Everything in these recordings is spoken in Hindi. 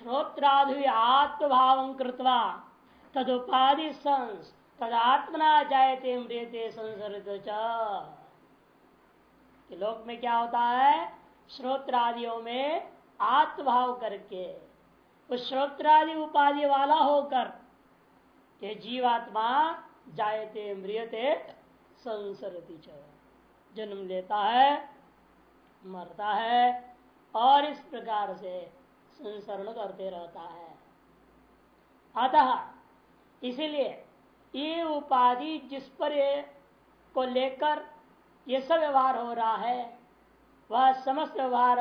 श्रोत्रादि आत्मभाव कृत्वा तदुपाधि संस तदात्मना जायते मृत संसर्ग लोक में क्या होता है? श्रोत्रादियों में आत्मभाव करके, उस श्रोत्रादि उपाधि वाला होकर ये जीवात्मा जायते मृियते संसरती जन्म लेता है, मरता है, और इस प्रकार से संसरण करते रहता है। अतः इसीलिए ये उपाधि जिस पर ये को लेकर ये सब व्यवहार हो रहा है, वह समस्त व्यवहार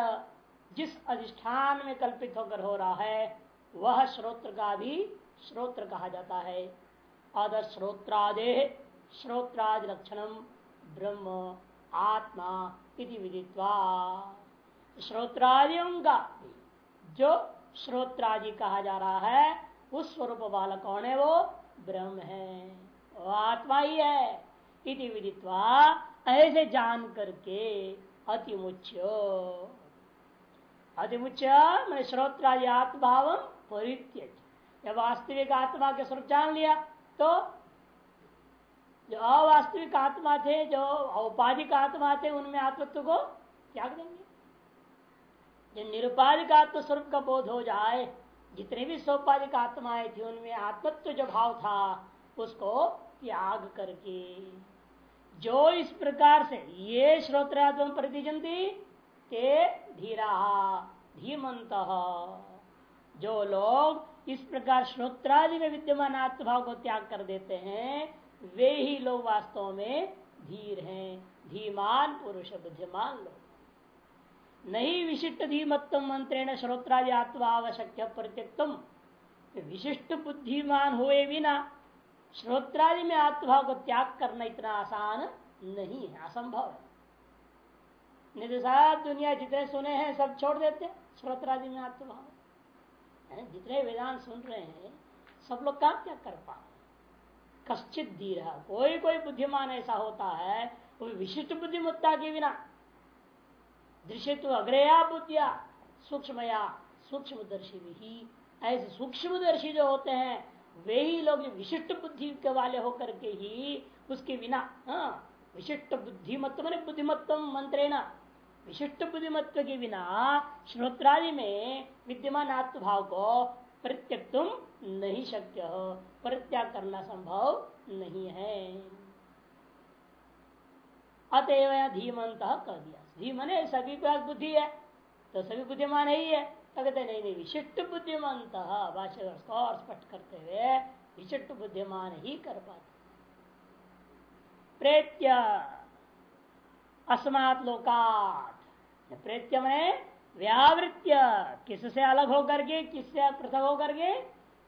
जिस अधिष्ठान में कल्पित होकर हो रहा है, वह श्रोत्र का भी श्रोत्र कहा जाता है। अद श्रोत्रादे श्रोत्रादि लक्षणम ब्रह्म आत्मा इति विदित्वा। श्रोत्रादियों का जो श्रोत्रादि कहा जा रहा है, उस स्वरूप वाला कौन है वो? ब्रह्म है। वो आत्मा ही है। इति विदित्वा ऐसे जान करके अतिमुच्य अतिमुच्य मैं श्रोत्रादि आत्मभाव परित्यज जब वास्तविक आत्मा के स्वरूप जान लिया। तो जो अवास्तविक आत्मा थे, जो औपाधिक आत्मा थे, उनमें आत्मत्व को त्याग देंगे। जो निरुपाधिक आत्म स्वरूप का बोध हो जाए, जितने भी सौपाधिक आत्माएँ थी, उनमें आत्मत्व जो भाव था, उसको त्याग करके। जो इस प्रकार से ये श्रोत्रात्म प्रतिजंती के धीरा, धीमंत। जो लोग इस प्रकार श्रोत्रादि में विद्यमान आत्मभाव को त्याग कर देते हैं, वे ही लोग वास्तव में धीर हैं, धीमान पुरुष, बुद्धिमान लोग। नहीं विशिष्ट धीमत्व मंत्रेण श्रोत्रादि आत्मा आवश्यक प्रत्यक्तम विशिष्ट बुद्धिमान हुए बिना श्रोत्रादि में आत्मभाव को त्याग करना इतना आसान नहीं है, असंभव है। नहीं तो दुनिया जितने सुने हैं, सब छोड़ देते श्रोत्रादि में आत्मभाव जितने वेदांत सुन रहे हैं, सब लोग काम क्या कर पा कश्चित धीर, कोई कोई बुद्धिमान ऐसा होता है, कोई विशिष्ट बुद्धिमत्ता के बिना दृश्य तो अग्रया बुद्धिया सूक्ष्मया सूक्ष्मदर्शी भी ऐसे सूक्ष्मदर्शी जो होते हैं, वे ही लोग विशिष्ट बुद्धि के वाले होकर के ही उसके बिना हाँ विशिष्ट बुद्धिमत्व मैंने बुद्धिमत्व मंत्रेणा, विशिष्ट बुद्धिमत्व के बिना श्रोत्रादि में विद्यमान आत्मभाव को परित्यक तुम नहीं शक्य हो, परित्याग करना संभव नहीं है। अतएव धीमंत कह दिया। धीमने सभी के पास बुद्धि है तो सभी बुद्धिमान ही है तो कहते नहीं नहीं, विशिष्ट बुद्धिमंत भाषा स्पष्ट करते हुए विशिष्ट बुद्धिमान ही कर पाते। प्रेत्य अस्मात् लोकात। प्रेत्य मैंने व्यावृत्य। किससे अलग होकर के, किससे पृथक होकर के?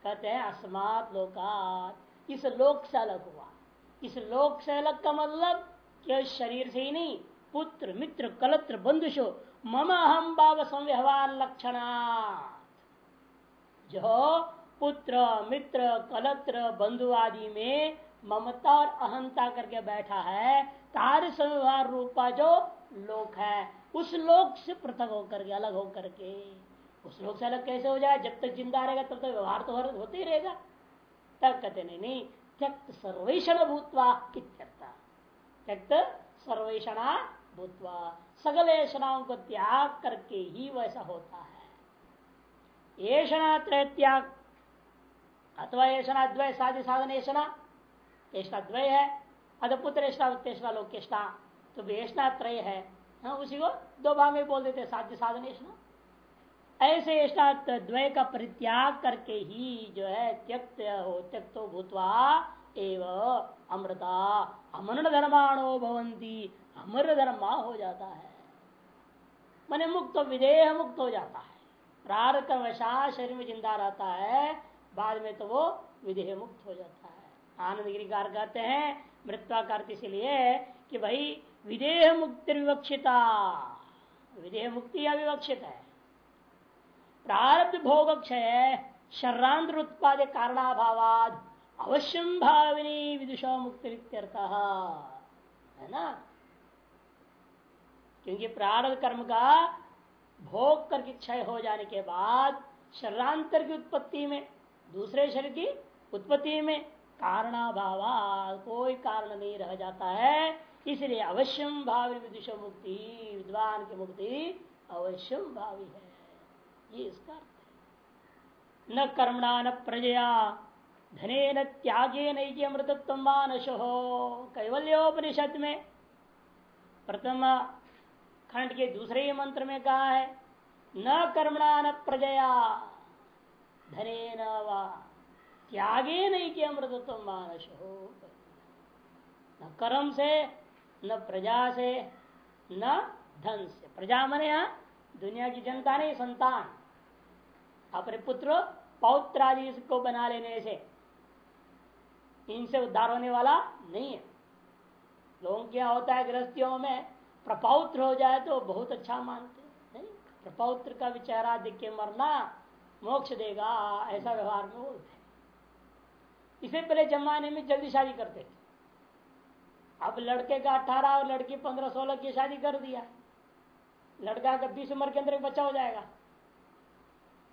कहते हैं, अस्मात् लोकात। इस लोक से अलग हुआ। इस लोक से अलग का मतलब केवल शरीर से ही नहीं पुत्र, मित्र, कलत्र, बंधुषो, मम अहम भाव संव्यवहार लक्षण। जो पुत्र, मित्र, कलत्र, बंधु आदि में ममता और अहंता करके बैठा है, तार संव्यवहार रूपा जो लोक है, उस लोक से पृथक होकर के, अलग होकर के। उस लोक से अलग कैसे हो जाए? जब तक ज़िंदा रहेगा, तब तक व्यवहार तो होते ही रहेगा। तब कहते नहीं नहीं, त्यक्त सर्वेषण भूतवा त्यक्त सर्वेषणा भूतवा सगल ऐषणाओं को त्याग करके ही वैसा होता है। ऐषणा त्याग अथवा ऐषणा द्वय साधि साधन ऐषणा ऐसा द्वय है अद पुत्र ऐसा उत्तेषणा लोकेष्णा तो वेषणा त्रय है। हाँ, उसी को दो भाग में बोल देते साध्य साधन ऐसा ऐसे ऐसा द्वय का परित्याग करके ही जो है त्यक्त हो त्यक्तो भूतवा एव अमृता अमरण धर्माणो भवंती अमर धर्मा हो जाता है। मैंने मुक्त तो विदेह मुक्त हो जाता है। प्रार वशा शरीर में ज़िंदा रहता है, बाद में तो वो विदेह मुक्त हो जाता है। आनंद गिरिकार कहते हैं मृत्वाकार इसलिए कि भाई, विदेह मुक्ति विवक्षिता विदेह मुक्ति अविवक्षित है। प्रारब्ध भोग क्षय शर्रांध्र उत्पाद कारणाभावाद अवश्यम भाविनी विदुषा मुक्ति है ना? क्योंकि प्रारब्ध कर्म का भोग करके क्षय हो जाने के बाद शरीरांतर की उत्पत्ति में, दूसरे शरीर की उत्पत्ति में कारणाभाव कोई कारण नहीं रह जाता है। इसलिए अवश्यम भावी विदुष मुक्ति, विद्वान की मुक्ति अवश्यम भावी है। ये इसका अर्थ है। न कर्मणा, न प्रजया धने न त्यागे नहीं अमृतत्व मानस हो कैवल्योपनिषद में प्रथम खंड के दूसरे ही मंत्र में कहा है, न कर्मणा न प्रजया, धने न त्यागे नहीं कि अमृतत्व मानस हो। न कर्म से, न प्रजा से, न धन से। प्रजा मने यहाँ दुनिया की जनता नहीं संतान। अपने पुत्र पौत्र आदि को बना लेने से, इनसे उद्धार होने वाला नहीं है। लोगों क्या होता है, गृहस्थियों में प्रपौत्र हो जाए तो बहुत अच्छा मानते नहीं? प्रपौत्र का विचारा दिख के मरना मोक्ष देगा, ऐसा व्यवहार में बोलते इसे पहले जमाने में जल्दी शादी करते थे। अब लड़के का अठारह और लड़की पंद्रह सोलह की शादी कर दिया। लड़का का बीस उम्र के अंदर एक बच्चा हो जाएगा।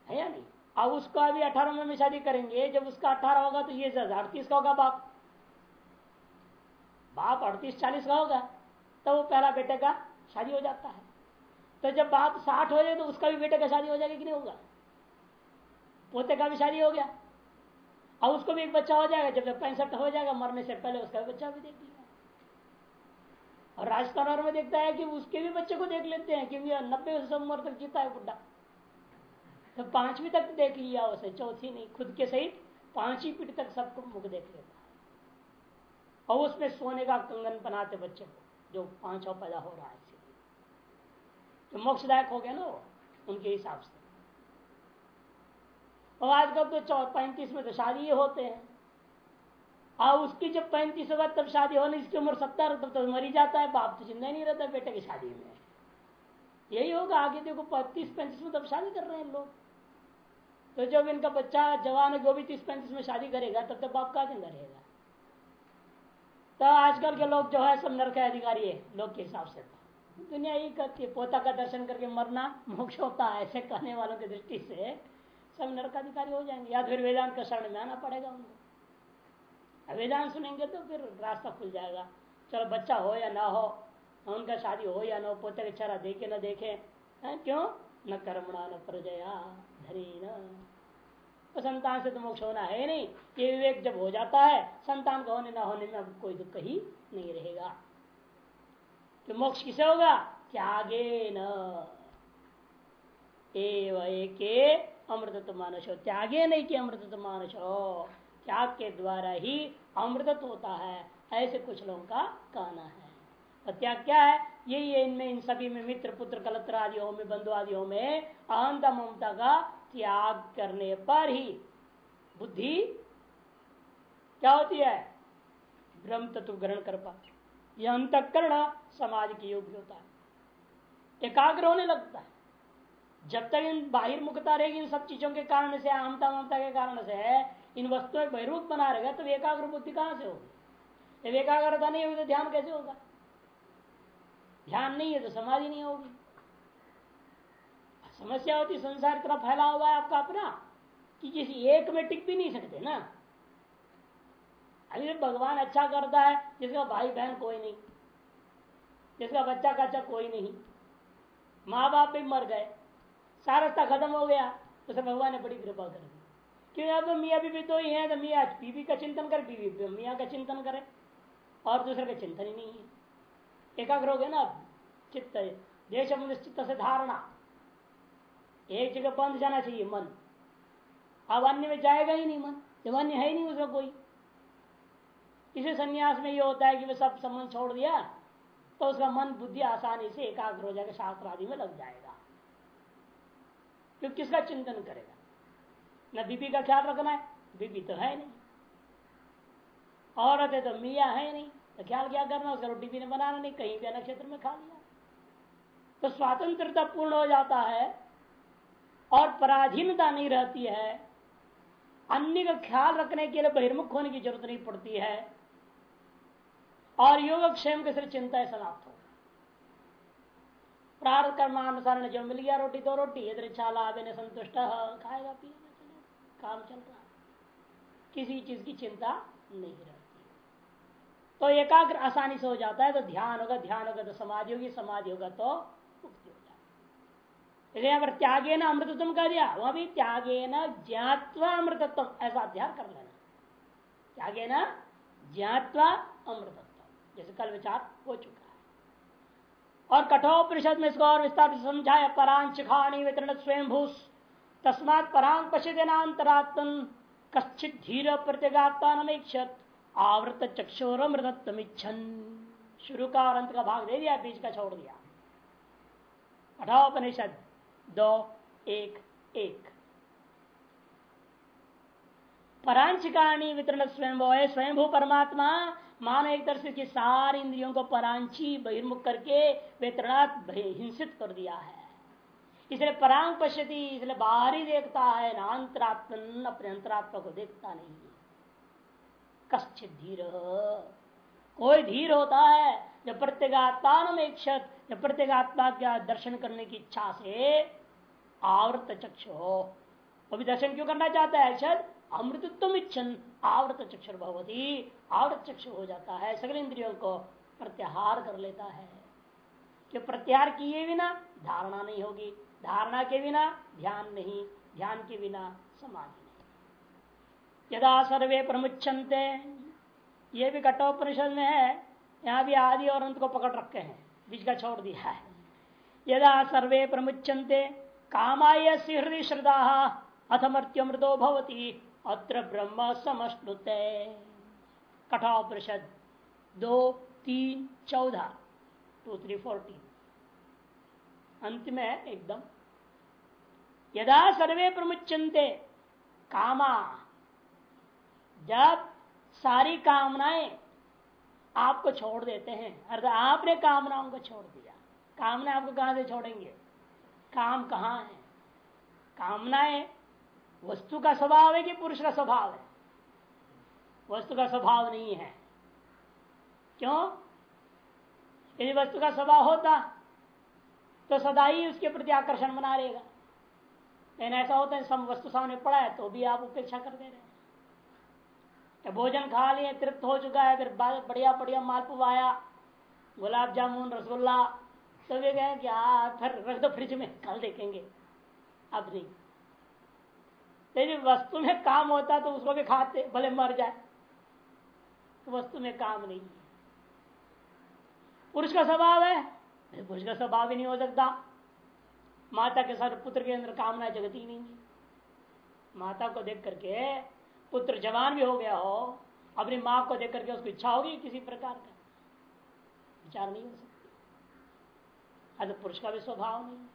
है या नहीं? अब उसको अभी अठारह उम्र में शादी करेंगे, जब उसका अठारह होगा तो ये अड़तीस का होगा बाप। बाप अड़तीस चालीस का होगा। तब वो पहला बेटे का शादी हो जाता है। तो जब बाप साठ हो जाए तो उसका भी बेटे का शादी हो जाएगा कि नहीं होगा? पोते का भी शादी हो गया। अब उसको भी एक बच्चा हो जाएगा, जब जब पैंसठ हो जाएगा, मरने से पहले उसका भी बच्चा भी देख लिया और राजस्थान में देखता है कि उसके भी बच्चे को देख लेते हैं, क्योंकि नब्बे उम्र तक जीता है बुढ़ा तो पांचवी तक देख लिया उसे, चौथी नहीं, खुद के सहित पांचवी पीढ़ी तक सबको मुख देख लेता है। और उसमें सोने का कंगन बनाते बच्चे को। जो पांचवा पैदा हो रहा है तो मोक्षदायक हो गया ना उनके हिसाब से। और आजकल तो पैंतीस में तो शादी ही होते हैं। और उसकी जब पैंतीस होगा, तब शादी होने इसकी उम्र सत्तर, तब तो मरी जाता है, बाप तो चिंता नहीं रहता बेटे की शादी में। यही होगा, आगे देखो पच्चीस पैंतीस में तब शादी कर रहे हैं लोग। तो जब इनका बच्चा, जवान है जो भी तीस, पैंतीस में शादी करेगा, तब तक बाप का ज़िंदा रहेगा? तो आजकल के लोग जो है सब नरक अधिकारी है, लोग के हिसाब से। दुनिया यही करती है, पोता का दर्शन करके मरना, मोक्ष होता है, ऐसे कहने वालों की दृष्टि से सब नरक अधिकारी हो जाएँगे। या फिर वेदांत का शरण में आना पड़ेगा उनको। वेदांत सुनेंगे तो फिर रास्ता खुल जाएगा। चलो बच्चा हो या ना हो, उनका शादी हो या ना हो, पोते का चेहरा देखे ना देखे क्यों? न कर्मणा न प्रजया धरी न तो संतान से तो मोक्ष होना है नहीं। ये विवेक जब हो जाता है, संतान का होने ना होने में अब कोई दुख ही नहीं रहेगा। तो मोक्ष किसे होगा? त्यागे न। अमृतत्व मानस। हो त्यागे नहीं कि अमृतत्व मानस। हो त्याग के द्वारा ही अमृतत्व होता है। ऐसे कुछ लोगों का कहना है। त्याग क्या है? यही है इनमें, इन सभी में मित्र, पुत्र, कलत्र आदियों में, बंधु आदियों में अहंता ममता का त्याग करने पर ही बुद्धि क्या होती है? ब्रह्म तत्व ग्रहण कर पाती यह अंतकरण समाज के योग्य होता है। एकाग्र होने लगता है। जब तक इन बाहिर मुखता रहेगी, इन सब चीज़ों के कारण से, आमता ममता के कारण से, इन वस्तुओं बहिर्मुख बना रहेगा तो एकाग्र बुद्धि कहाँ से होगी? जब एकाग्रता नहीं होगी तो ध्यान कैसे होगा? ध्यान नहीं है तो समाधि नहीं होगी। समस्या होती, संसार इतना फैला हुआ है आपका अपना, कि किसी एक में टिक भी नहीं सकते ना। अभी भगवान अच्छा करता है, जिसका भाई बहन कोई नहीं, जिसका बच्चा कच्चा कोई नहीं। माँ बाप भी मर गए, सारा रस्ता खत्म हो गया तो सब भगवान ने बड़ी कृपा कर दी। क्योंकि अब मियाँ बीबी तो ही है तो मियाँ बीबी का चिंतन कर बीबी मियाँ का चिंतन करे, और दूसरे का चिंतन ही नहीं है। एकाग्र हो गया ना अब चित्त देश चित्त से धारणा। एक जगह बंद जाना चाहिए मन। अब अन्य में जाएगा ही नहीं मन, जब अन्य है ही नहीं उसका कोई। इसे संन्यास में ये होता है कि वह सब संबंध छोड़ दिया तो उसका मन बुद्धि आसानी से एकाग्र हो जाएगा, शास्त्र आदि में लग जाएगा। क्यों किसका चिंतन करेगा? न बीबी का ख्याल रखना है, बीबी तो है नहीं। औरत है तो मिया है नहीं तो ख्याल क्या करना उसका रोटी भी बनाना, नहीं कहीं भी अलग क्षेत्र में खा लिया। तो स्वतंत्रता पूर्ण हो जाता है और पराधीनता नहीं रहती है। अन्य का ख्याल रखने के लिए बहिर्मुख होने की ज़रूरत नहीं पड़ती है। और योगक्षेम के सिर्फ़ चिंता समाप्त हो प्रार्थ कर्मानुसार जो मिल गया, रोटी तो रोटी, इधर इच्छा लाभ संतुष्ट, खाएगा, पिएगा, चलेगा, काम चल रहा किसी चीज़ की चिंता नहीं रहती। तो एकाग्र आसानी से हो जाता है तो ध्यान होगा ध्यान होगा तो समाधि होगी, समाधि होगा तो जाएगी यहाँ पर त्यागे न अमृतत्व कर दिया, वह भी त्यागे न ज्ञातवा अमृतत्व, ऐसा अध्ययन कर लेना। त्यागे न ज्ञातवा अमृतत्व, जैसे कल विचार हो चुका और कठोपनिषद में इसको और विस्तार से समझाया परांच खाणी वितरण स्वयं भूस तस्मात परांग पश्चिदेनातरात्म कश्चित धीर प्रत्यगात्मानमेक्षत आवृत चक्षुर मृतत्वमिच्छन शुरू का और अंत का भाग दे दिया, बीच का छोड़ दिया। कठोपनिषद दो, एक एक. परांचिकाणी वितरण स्वयं है, स्वयंभू परमात्मा मानो एक तरह से सारी इंद्रियों को परांची, बहिर्मुख करके वेतरणात् हिंसित कर दिया है. इसलिए परांग पश्यति इसलिए बाहर देखता है, ना अंतरात्मन अपने अंतरात्मा को देखता नहीं कश्चित धीर कोई धीर होता है जब प्रत्येगात्मा में क्षत जब प्रत्येगात्मा का दर्शन करने की इच्छा से आवृत चक्षु हो वो भी दर्शन क्यों करना चाहता है? क्षत अमृतत्व इच्छन। आवृत चक्षुर भगवती आवृत चक्षु हो जाता है, सगल इंद्रियों को प्रत्याहार कर लेता है। कि प्रत्याहार किए बिना धारणा नहीं होगी? धारणा के बिना ध्यान नहीं, ध्यान के बिना समाधि नहीं। यदा सर्वे प्रमुचनते ये भी कठोपनिषद में है, यहाँ भी आदि और अंत को पकड़ रखे हैं, बीच का छोड़ दिया है। यदा सर्वे प्रमुचनते कामाय हृदय श्रद्धा, अथमर्त्यमृतो भवती, अत्र ब्रह्म समश्नुते कठोपनिषद दो, तीन, चौदह टू थ्री फोर्टीन अंत में एकदम। यदा सर्वे प्रमुचनते कामा, जब सारी कामनाएँ आपको छोड़ देते हैं, अर्थात आपने कामनाओं को छोड़ दिया। कामना आपको कहाँ से छोड़ेंगे? काम कहाँ है? कामनाएँ वस्तु का स्वभाव है कि पुरुष का स्वभाव है? वस्तु का स्वभाव नहीं है। क्यों? यदि वस्तु का स्वभाव होता तो सदा ही उसके प्रति आकर्षण बना रहेगा। लेकिन ऐसा होता है सब वस्तु सामने पड़ा है तो भी आप उपेक्षा कर दे रहे। हैं तो भोजन खा लिए, तृप्त हो चुका है, फिर बढ़िया बढ़िया मालपुआ आया, गुलाब जामुन, रसगुल्ला तो वे गए कि फिर रख दो फ्रिज में, कल देखेंगे। अब नहीं। यदि वस्तु में काम होता तो उसको भी खाते, भले मर जाए। तो वस्तु में काम नहीं है। पुरुष का स्वभाव है पुरुष का स्वभाव ही नहीं हो सकता। माता के साथ पुत्र के अंदर कामना जगती नहीं है। माता को देख करके पुत्र जवान भी हो गया हो, अपनी माँ को देख करके उसको इच्छा होगी किसी प्रकार का। विचार नहीं हो सकती। अरे पुरुष का भी स्वभाव नहीं।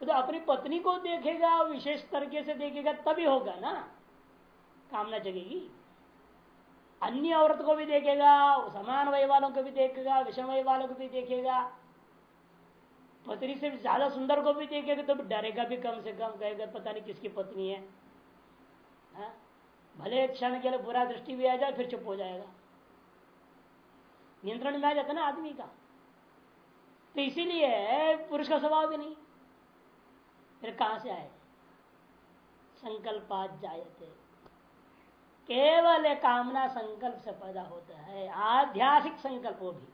तो अपनी पत्नी को देखेगा, विशेष तरीके से देखेगा, तभी होगा ना। कामना जगेगी। अन्य औरत को भी देखेगा, समान वय वालों को भी देखेगा, विषम वय वालों को भी देखेगा। पत्नी से ज़्यादा सुंदर को भी देखेगा तो डरेगा भी कम से कम, कहेगा, पता नहीं किसकी पत्नी है। हा? भले क्षण के लिए बुरा दृष्टि भी आ जाए, फिर चुप हो जाएगा। नियंत्रण में आ जाता ना आदमी का। तो इसीलिए पुरुष का स्वभाव भी नहीं। फिर कहाँ से आए? संकल्पात जायते। केवल कामना संकल्प से पैदा होता है आध्यासिक संकल्प भी।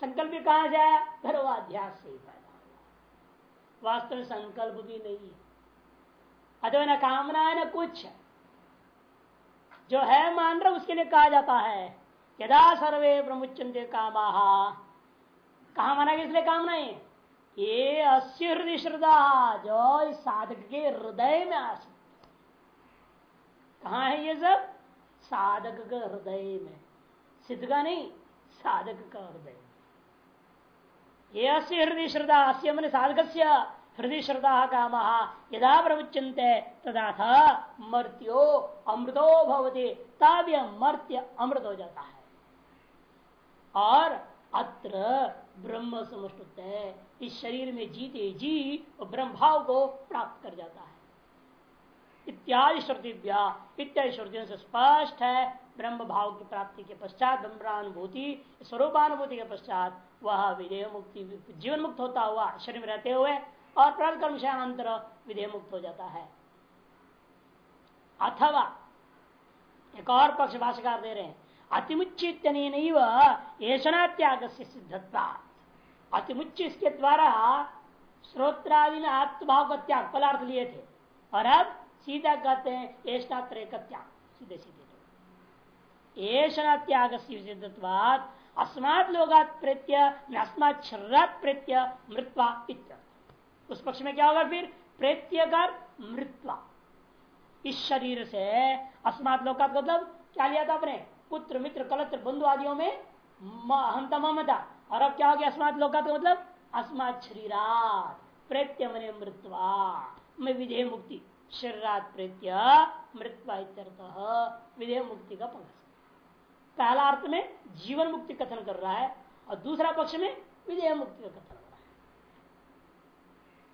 संकल्प भी कहा जाए फिर वो अध्यास से ही पैदा हुआ। वास्तव में संकल्प भी नहीं है। अथवा न कामना है, न कुछ है। जो है मान रहा उसके लिए कहा जाता है, यदा सर्वे प्रमुचंदे कामा कहा माना इसलिए कामनाएँ ये अस्य हृदय श्रद्धा जो इस साधक के हृदय में आ सकती कहा है ये सब? साधक के हृदय में। सिद्ध का नहीं, साधक का हृदय ये अस्य हृदय श्रद्धा अस्य मन साधक हृदय श्रद्धा काम। यदा प्रमुचंते तदा था मर्त्यो अमृतो भवते। तब यह मर्त्य अमृत हो जाता है। और अत्र ब्रह्म समुष्ट है। इस शरीर में जीते जी और ब्रह्म भाव को प्राप्त कर जाता है। इत्यादि श्रुतिभ्या, इत्यादि श्रुतियों से स्पष्ट है ब्रह्म भाव की प्राप्ति के पश्चात ब्रह्मानुभूति, स्वरूपानुभूति के पश्चात वह विधेय मुक्ति जीवन मुक्त होता हुआ शरीर में रहते हुए और प्राण कर्म अंतर विधेय मुक्त हो जाता है। अथवा, एक और पक्ष भाषाकार दे रहे हैं अतिमुचित ऐसा त्याग से सिद्धता अतिमुच्च इसके द्वारा श्रोत्रादि में आत्मभाव का त्याग पलार्थ लिए थे। और अब सीधा कहते हैं त्रय का त्याग, सीधे सीधे ऐसा त्याग सिद्धत्वाद अस्मात लोगात अस्मात शरीरात मृत्वा उस पक्ष में क्या होगा फिर? प्रत्यगर मृत्वा। इस शरीर से अस्मात लोकात मतलब क्या लिया था अपने पुत्र, मित्र, कलत्र, बंधु आदियों में ममता। और अब क्या हो गया अस्मात लोकात मतलब? अस्मात शरीरात प्रत्य मने मृत्वा। में विधेय मुक्ति। शरीरात प्रत्य मृत्वा विधेय मुक्ति का पंख पहला अर्थ में जीवन मुक्ति कथन कर रहा है और दूसरा पक्ष में विधेय मुक्ति का कथन हो रहा है।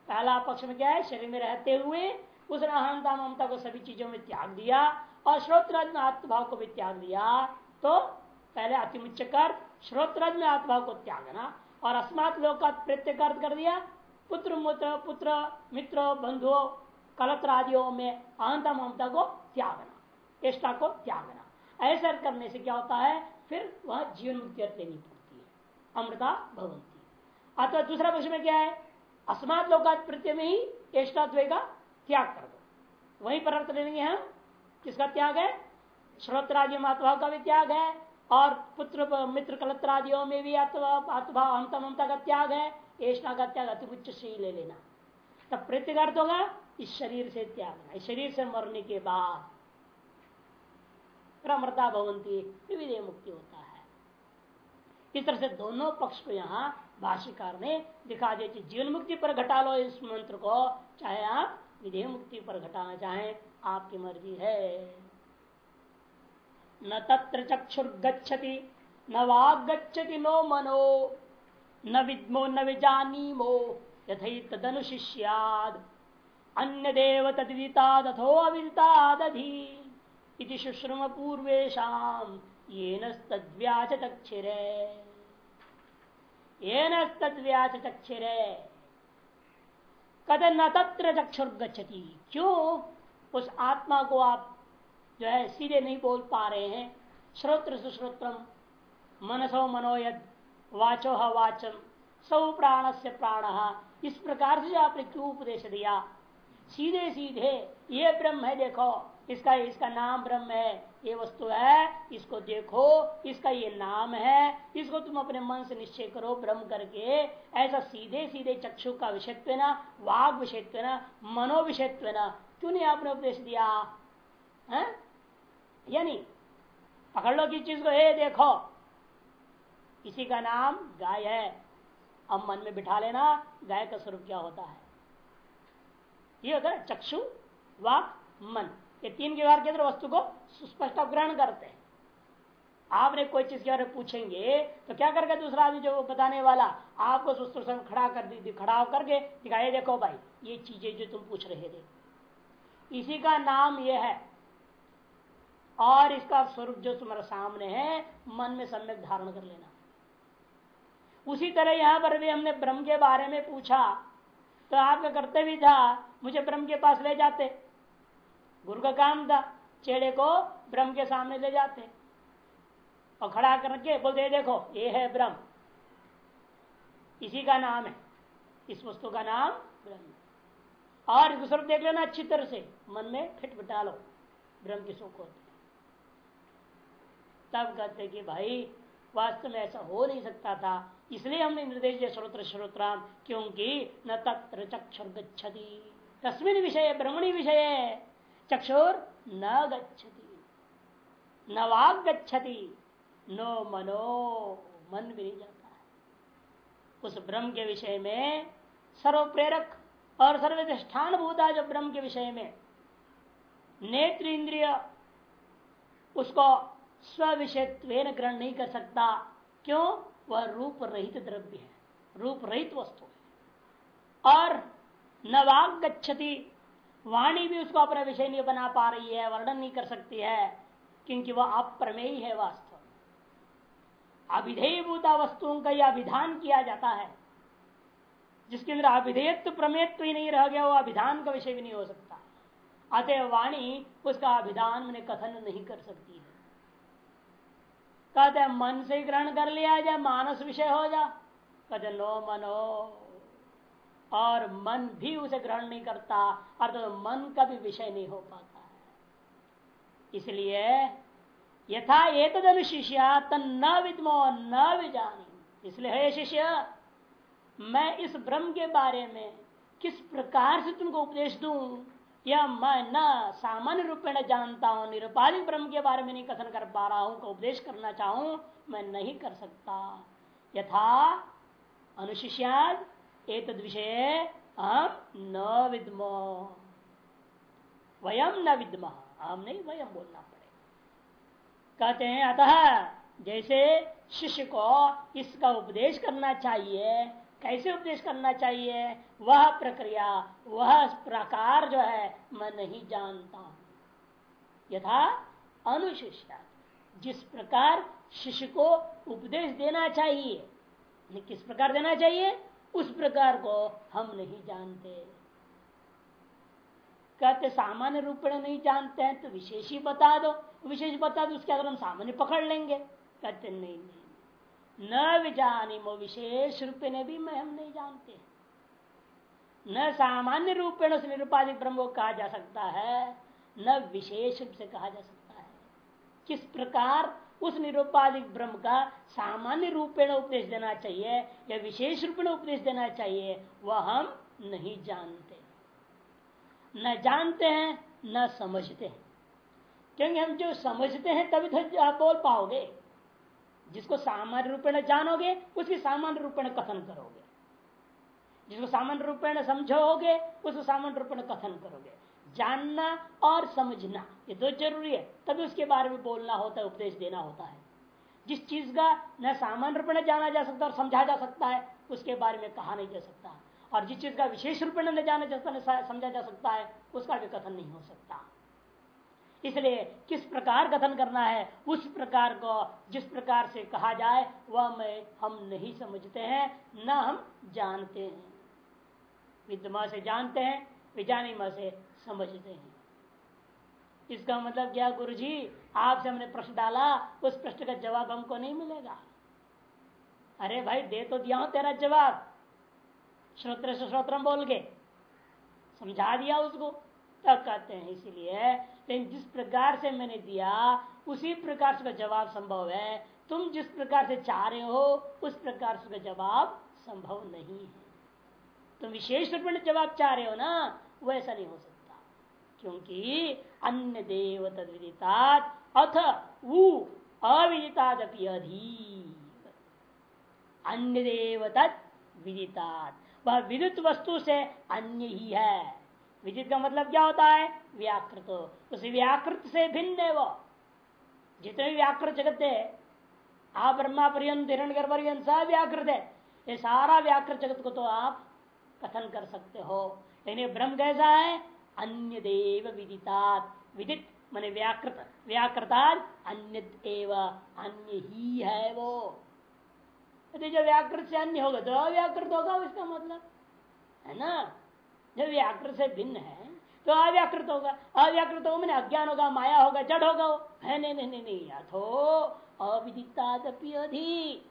पहला पक्ष में क्या है? शरीर में रहते हुए उस अहंता ममता को सभी चीज़ों में त्याग दिया और श्रोतराज में आत्मभाव को भी त्याग दिया। तो पहले अतिमुच्च कर श्रोतराज में आत्मा को त्यागना और अस्मात लोग का कर दिया। पुत्र, मुत्र, पुत्र, मित्र, बंधुओं कलत्र में अहंता ममता को त्यागना, चेष्टा को त्यागना। ऐसा करने से क्या होता है? फिर वह जीवन मुक्ति लेनी पड़ती है, अमृता भवंती। अथवा दूसरा प्रश्न में क्या है? अस्मात लोकात प्रत्यय में ही चेष्टा का त्याग कर दो। वहीं पर अर्थ लेंगे हम, किसका त्याग है? श्रोत्रादि आत्मा का भी त्याग है। और पुत्र, मित्र कलत्रादियों में भी आत्मभाव अंत ममता का त्याग है ऐसा का त्याग अति उच्च से ले लेना। तब प्रत्यगार्थ होगा इस शरीर से त्याग इस शरीर से मरने के बाद प्रमृता भवंती विधेय मुक्ति होता है। इस तरह से दोनों पक्ष को यहाँ भाष्यकार ने दिखा दिया कि जीवन मुक्ति पर घटा लो इस मंत्र को, चाहे आप विधेय मुक्ति पर घटाना चाहें, आपकी मर्ज़ी है। न तत्र चक्षुर्गछति न वाग गच्छति नो मनो, न विद्मो, न विजानीमो यथई तदनुशिष्याद अन्य देव तदितादथो अविदितादधि इति शुश्रम पूर्वेशम येन तद्व्याच तक्षिरे येन तद्व्याच तक्षिरे कद न तत्र चक्षुर्गछति क्यों? उस आत्मा को आप जो है, सीधे नहीं बोल पा रहे हैं। श्रोत्र सुश्रोत्रम, मनसो मनोयद वाचो वाचम सौ प्राण से प्राण। इस प्रकार से आपने क्यों उपदेश दिया? सीधे सीधे, ये ब्रह्म है, देखो, इसका इसका नाम ब्रह्म है, ये वस्तु है, इसको देखो, इसका ये नाम है, इसको तुम अपने मन से निश्चय करो, ब्रह्म करके। ऐसा सीधे सीधे चक्षु का विषयत्व ना वाग विषयत्व ना मनो विषयत्व ना क्यों नहीं आपने उपदेश दिया? है? या नहीं पकड़ लो किस चीज़ को? हे देखो। इसी का नाम गाय है। अब मन में बिठा लेना, गाय का स्वरूप क्या होता है? ये होता है चक्षु, वाक, मन। ये तीन व्यवहार के अंदर वस्तु को स्पष्ट ग्रहण करते हैं। आपने कोई चीज़ के बारे में पूछेंगे तो क्या करके दूसरा आदमी जो बताने वाला, आपको खड़ा कर दी खड़ा करके दिखाए देखो भाई, ये चीज़ें जो तुम पूछ रहे थे। इसी का नाम यह है। और इसका स्वरूप जो तुम्हारे सामने है, मन में सम्यक धारण कर लेना। उसी तरह यहाँ पर भी हमने ब्रह्म के बारे में पूछा। तो आपका कर्तव्य था, मुझे ब्रह्म के पास ले जाते। गुरु का काम था, चेड़े को ब्रह्म के सामने ले जाते। और खड़ा करके बोलते देखो, ये है ब्रह्म। इसी का नाम है। इस वस्तु का नाम ब्रह्म। और इसको स्वरूप देख लेना अच्छी तरह से। मन में फिट बिटा लो। ब्रह्म की सुख होती तब कहते कि भाई, वास्तव में ऐसा हो नहीं सकता था। इसलिए हमने निर्देश दिया, श्रोत्र श्रोत्राम, क्योंकि न तत्र चक्षुर गच्छति। तस्मिन विषय, ब्रह्मणी विषय चक्षुर न गच्छति, न वाग गच्छति नो मनो मन भी नहीं जाता है। उस ब्रह्म के विषय में सर्व प्रेरक और सर्वधिष्ठान भूता जो ब्रह्म के विषय में नेत्र इंद्रिय, उसको स्व विषय ग्रहण नहीं कर सकता। क्यों? वह रूप रहित द्रव्य है रूप रहित वस्तु है। और न वाग गच्छति, वाणी भी उसको अपना विषय नहीं बना पा रही है, वर्णन नहीं कर सकती है, क्योंकि वह अप्रमेय है वास्तव अभिधेय भूता वस्तुओं का यह अभिधान किया जाता है। जिसके अंदर अभिधेयत्व प्रमेयत्व ही नहीं रह गया, वो अभिधान का विषय भी नहीं हो सकता। अतः वाणी उसका अभिधान मैंने कथन नहीं कर सकती है। कहते मन से ग्रहण कर लिया जाए, मानस विषय हो जा। कहते नो मनो। और मन भी उसे ग्रहण नहीं करता, अर्थात तो मन का भी विषय नहीं हो पाता है। इसलिए यथा एक अनुशिष्या तन न विद्मो, न विजानी। इसलिए हे शिष्य, मैं इस ब्रह्म के बारे में किस प्रकार से तुमको उपदेश दू? या मैं न सामान्य रूप में जानता हूँ निरुपाधिक ब्रह्म के बारे में नहीं कथन कर पा रहा हूँ को उपदेश करना चाहूँ, मैं नहीं कर सकता। यथा अनुशिष्याद एक विषय हम न विद्मो। वयम न विद्म। हम नहीं वयम बोलना पड़ेगा कहते हैं, अतः जैसे शिष्य को इसका उपदेश करना चाहिए कैसे उपदेश करना चाहिए? वह प्रक्रिया, वह प्रकार जो है, मैं नहीं जानता। हूँ यथा अनुशिष्य जिस प्रकार शिष्य को उपदेश देना चाहिए किस प्रकार देना चाहिए, उस प्रकार को हम नहीं जानते। कहते, सामान्य रूप में नहीं जानते हैं तो विशेष ही बता दो। विशेष बता दो, उसके अगर हम सामान्य पकड़ लेंगे, कहते, नहीं नहीं। न विजानी वो विशेष रूप ने भी मैं हम नहीं जानते। न सामान्य रूप में उस निरुपाधिक ब्रह्म को कहा जा सकता है, न विशेष रूप से कहा जा सकता है। किस प्रकार उस निरुपाधिक ब्रह्म का सामान्य रूप में उपदेश देना चाहिए या विशेष रूप में उपदेश देना चाहिए, वह हम नहीं जानते। न जानते हैं, न समझते हैं। क्योंकि हम जो समझते हैं, तभी तो आप बोल पाओगे। जिसको सामान्य रूप में जानोगे, उसकी सामान्य रूप में कथन करोगे। जिसको सामान्य रूप में समझोगे, उसको सामान्य रूप में कथन करोगे। जानना और समझना, ये दो ज़रूरी है। तभी उसके बारे में बोलना होता है, उपदेश देना होता है। जिस चीज़ का न सामान्य रूप में जाना जा सकता और समझा जा सकता है, उसके बारे में कहा नहीं जा सकता। और जिस चीज़ का विशेष रूप में न जाना जा सकता समझा जा सकता है, उसका भी कथन नहीं हो सकता। इसलिए किस प्रकार कथन करना है, उस प्रकार को जिस प्रकार से कहा जाए, वह मैं, हम नहीं समझते हैं, न हम जानते हैं। विद्यमा से जानते हैं विजानिमा से समझते हैं। इसका मतलब क्या गुरु जी आपसे हमने प्रश्न डाला, उस प्रश्न का जवाब हमको नहीं मिलेगा। अरे भाई, दे तो दिया हूँ तेरा जवाब। श्रोत्र से श्रोत्रम बोल के। समझा दिया उसको। तब कहते हैं, इसलिए लेकिन जिस प्रकार से मैंने दिया, उसी प्रकार से जवाब संभव है। तुम जिस प्रकार से चाह रहे हो, उस प्रकार से जवाब संभव नहीं है। तुम विशेष रूप में जवाब चाह रहे हो ना, वो ऐसा नहीं हो सकता। क्योंकि अन्य देव तद अथ वो अविदितात अधि अन्य देव तद विदितात वह विद्युत वस्तु से अन्य ही है। विदित का मतलब क्या होता है? व्याकृत उस व्याकृत से भिन्न है वो। जितने व्याकृत जगत है, आप ब्रह्मा पर्यंत हिरण पर्यंत, सब व्याकृत है। ये सारा व्याकृत जगत को तो आप कथन कर सकते हो। लेकिन ब्रह्म कैसा है? अन्य देव विदितात। विदित मैंने व्याकृत। व्याकृताद अन्य अन्य ही है वो। यदि जो व्याकृत से अन्य होगा तो अव्याकृत होगा, उसका मतलब है ना? जो व्याकृत से भिन्न है तो अव्याकृत होगा अव्याकृत होगा मैंने अज्ञान होगा, माया होगा, जड़ होगा वो। है, नहीं नहीं नहीं नहीं अथो अविदितात अधि।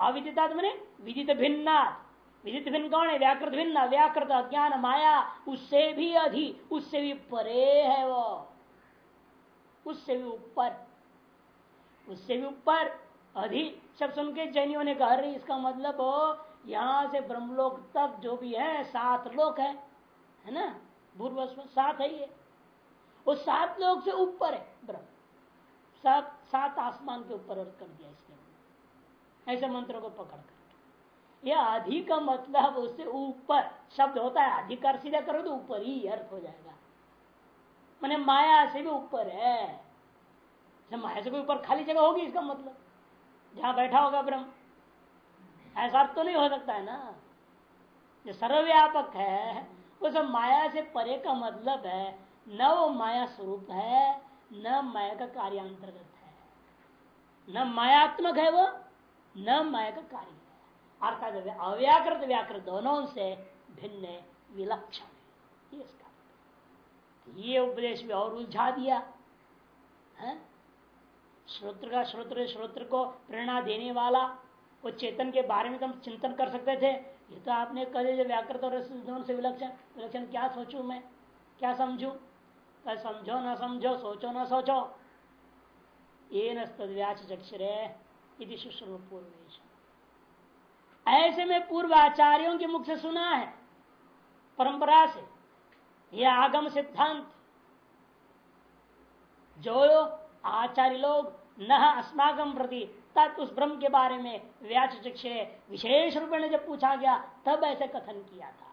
अविदितात मैंने विदित भिन्ना, विदित भिन्न कौन है? व्याकृत भिन्न, व्याकृत अज्ञान, माया, उससे भी अधि, उससे भी परे है वो। उससे भी ऊपर, उससे भी ऊपर, अधि। सब सुन के जैनियों ने कहा रही इसका मतलब हो, यहाँ से ब्रह्मलोक तक जो भी है, सात लोक है है ना? पूर्व सात है ये वो सात लोग से ऊपर है, ब्रह्म। सात सात आसमान के ऊपर अर्थ कर दिया इसने। ऐसे मंत्रों को पकड़ कर। यह अधिक मतलब उससे ऊपर, शब्द होता है अधिकार, सीधा करो तो ऊपर ही अर्थ हो जाएगा। मैंने माया से भी ऊपर है। माया से भी ऊपर खाली जगह होगी, इसका मतलब। जहाँ बैठा होगा ब्रह्म। ऐसा तो नहीं हो सकता है ना। जो सर्वव्यापक है। उस माया से परे का मतलब है, न वो माया स्वरूप है, न माया का कार्य अंतर्गत है। न मायात्मक है वो, न माया का कार्य है। अर्थात अव्याकृत, व्याकृत दोनों से भिन्न विलक्षण है। इसका ये उपदेश भी और उलझा दिया। है? श्रोत्र का श्रोत्र श्रोत्र को प्रेरणा देने वाला, वो चेतन के बारे में तो हम चिंतन कर सकते थे। ये तो आपने कहे जो व्याकृत और से विलक्षण विलक्षण क्या सोचू मैं? क्या समझू? क्या समझो ना समझो, सोचो ना सोचो। ये नक्षरे यदि पूर्वेश। ऐसे में पूर्व आचार्यों के मुख से सुना है, परंपरा से। यह आगम सिद्धांत। जो आचार्य लोग न अस्माकम प्रति तत् उस ब्रह्म के बारे में व्याच विशेष रूप में जब पूछा गया, तब ऐसे कथन किया था।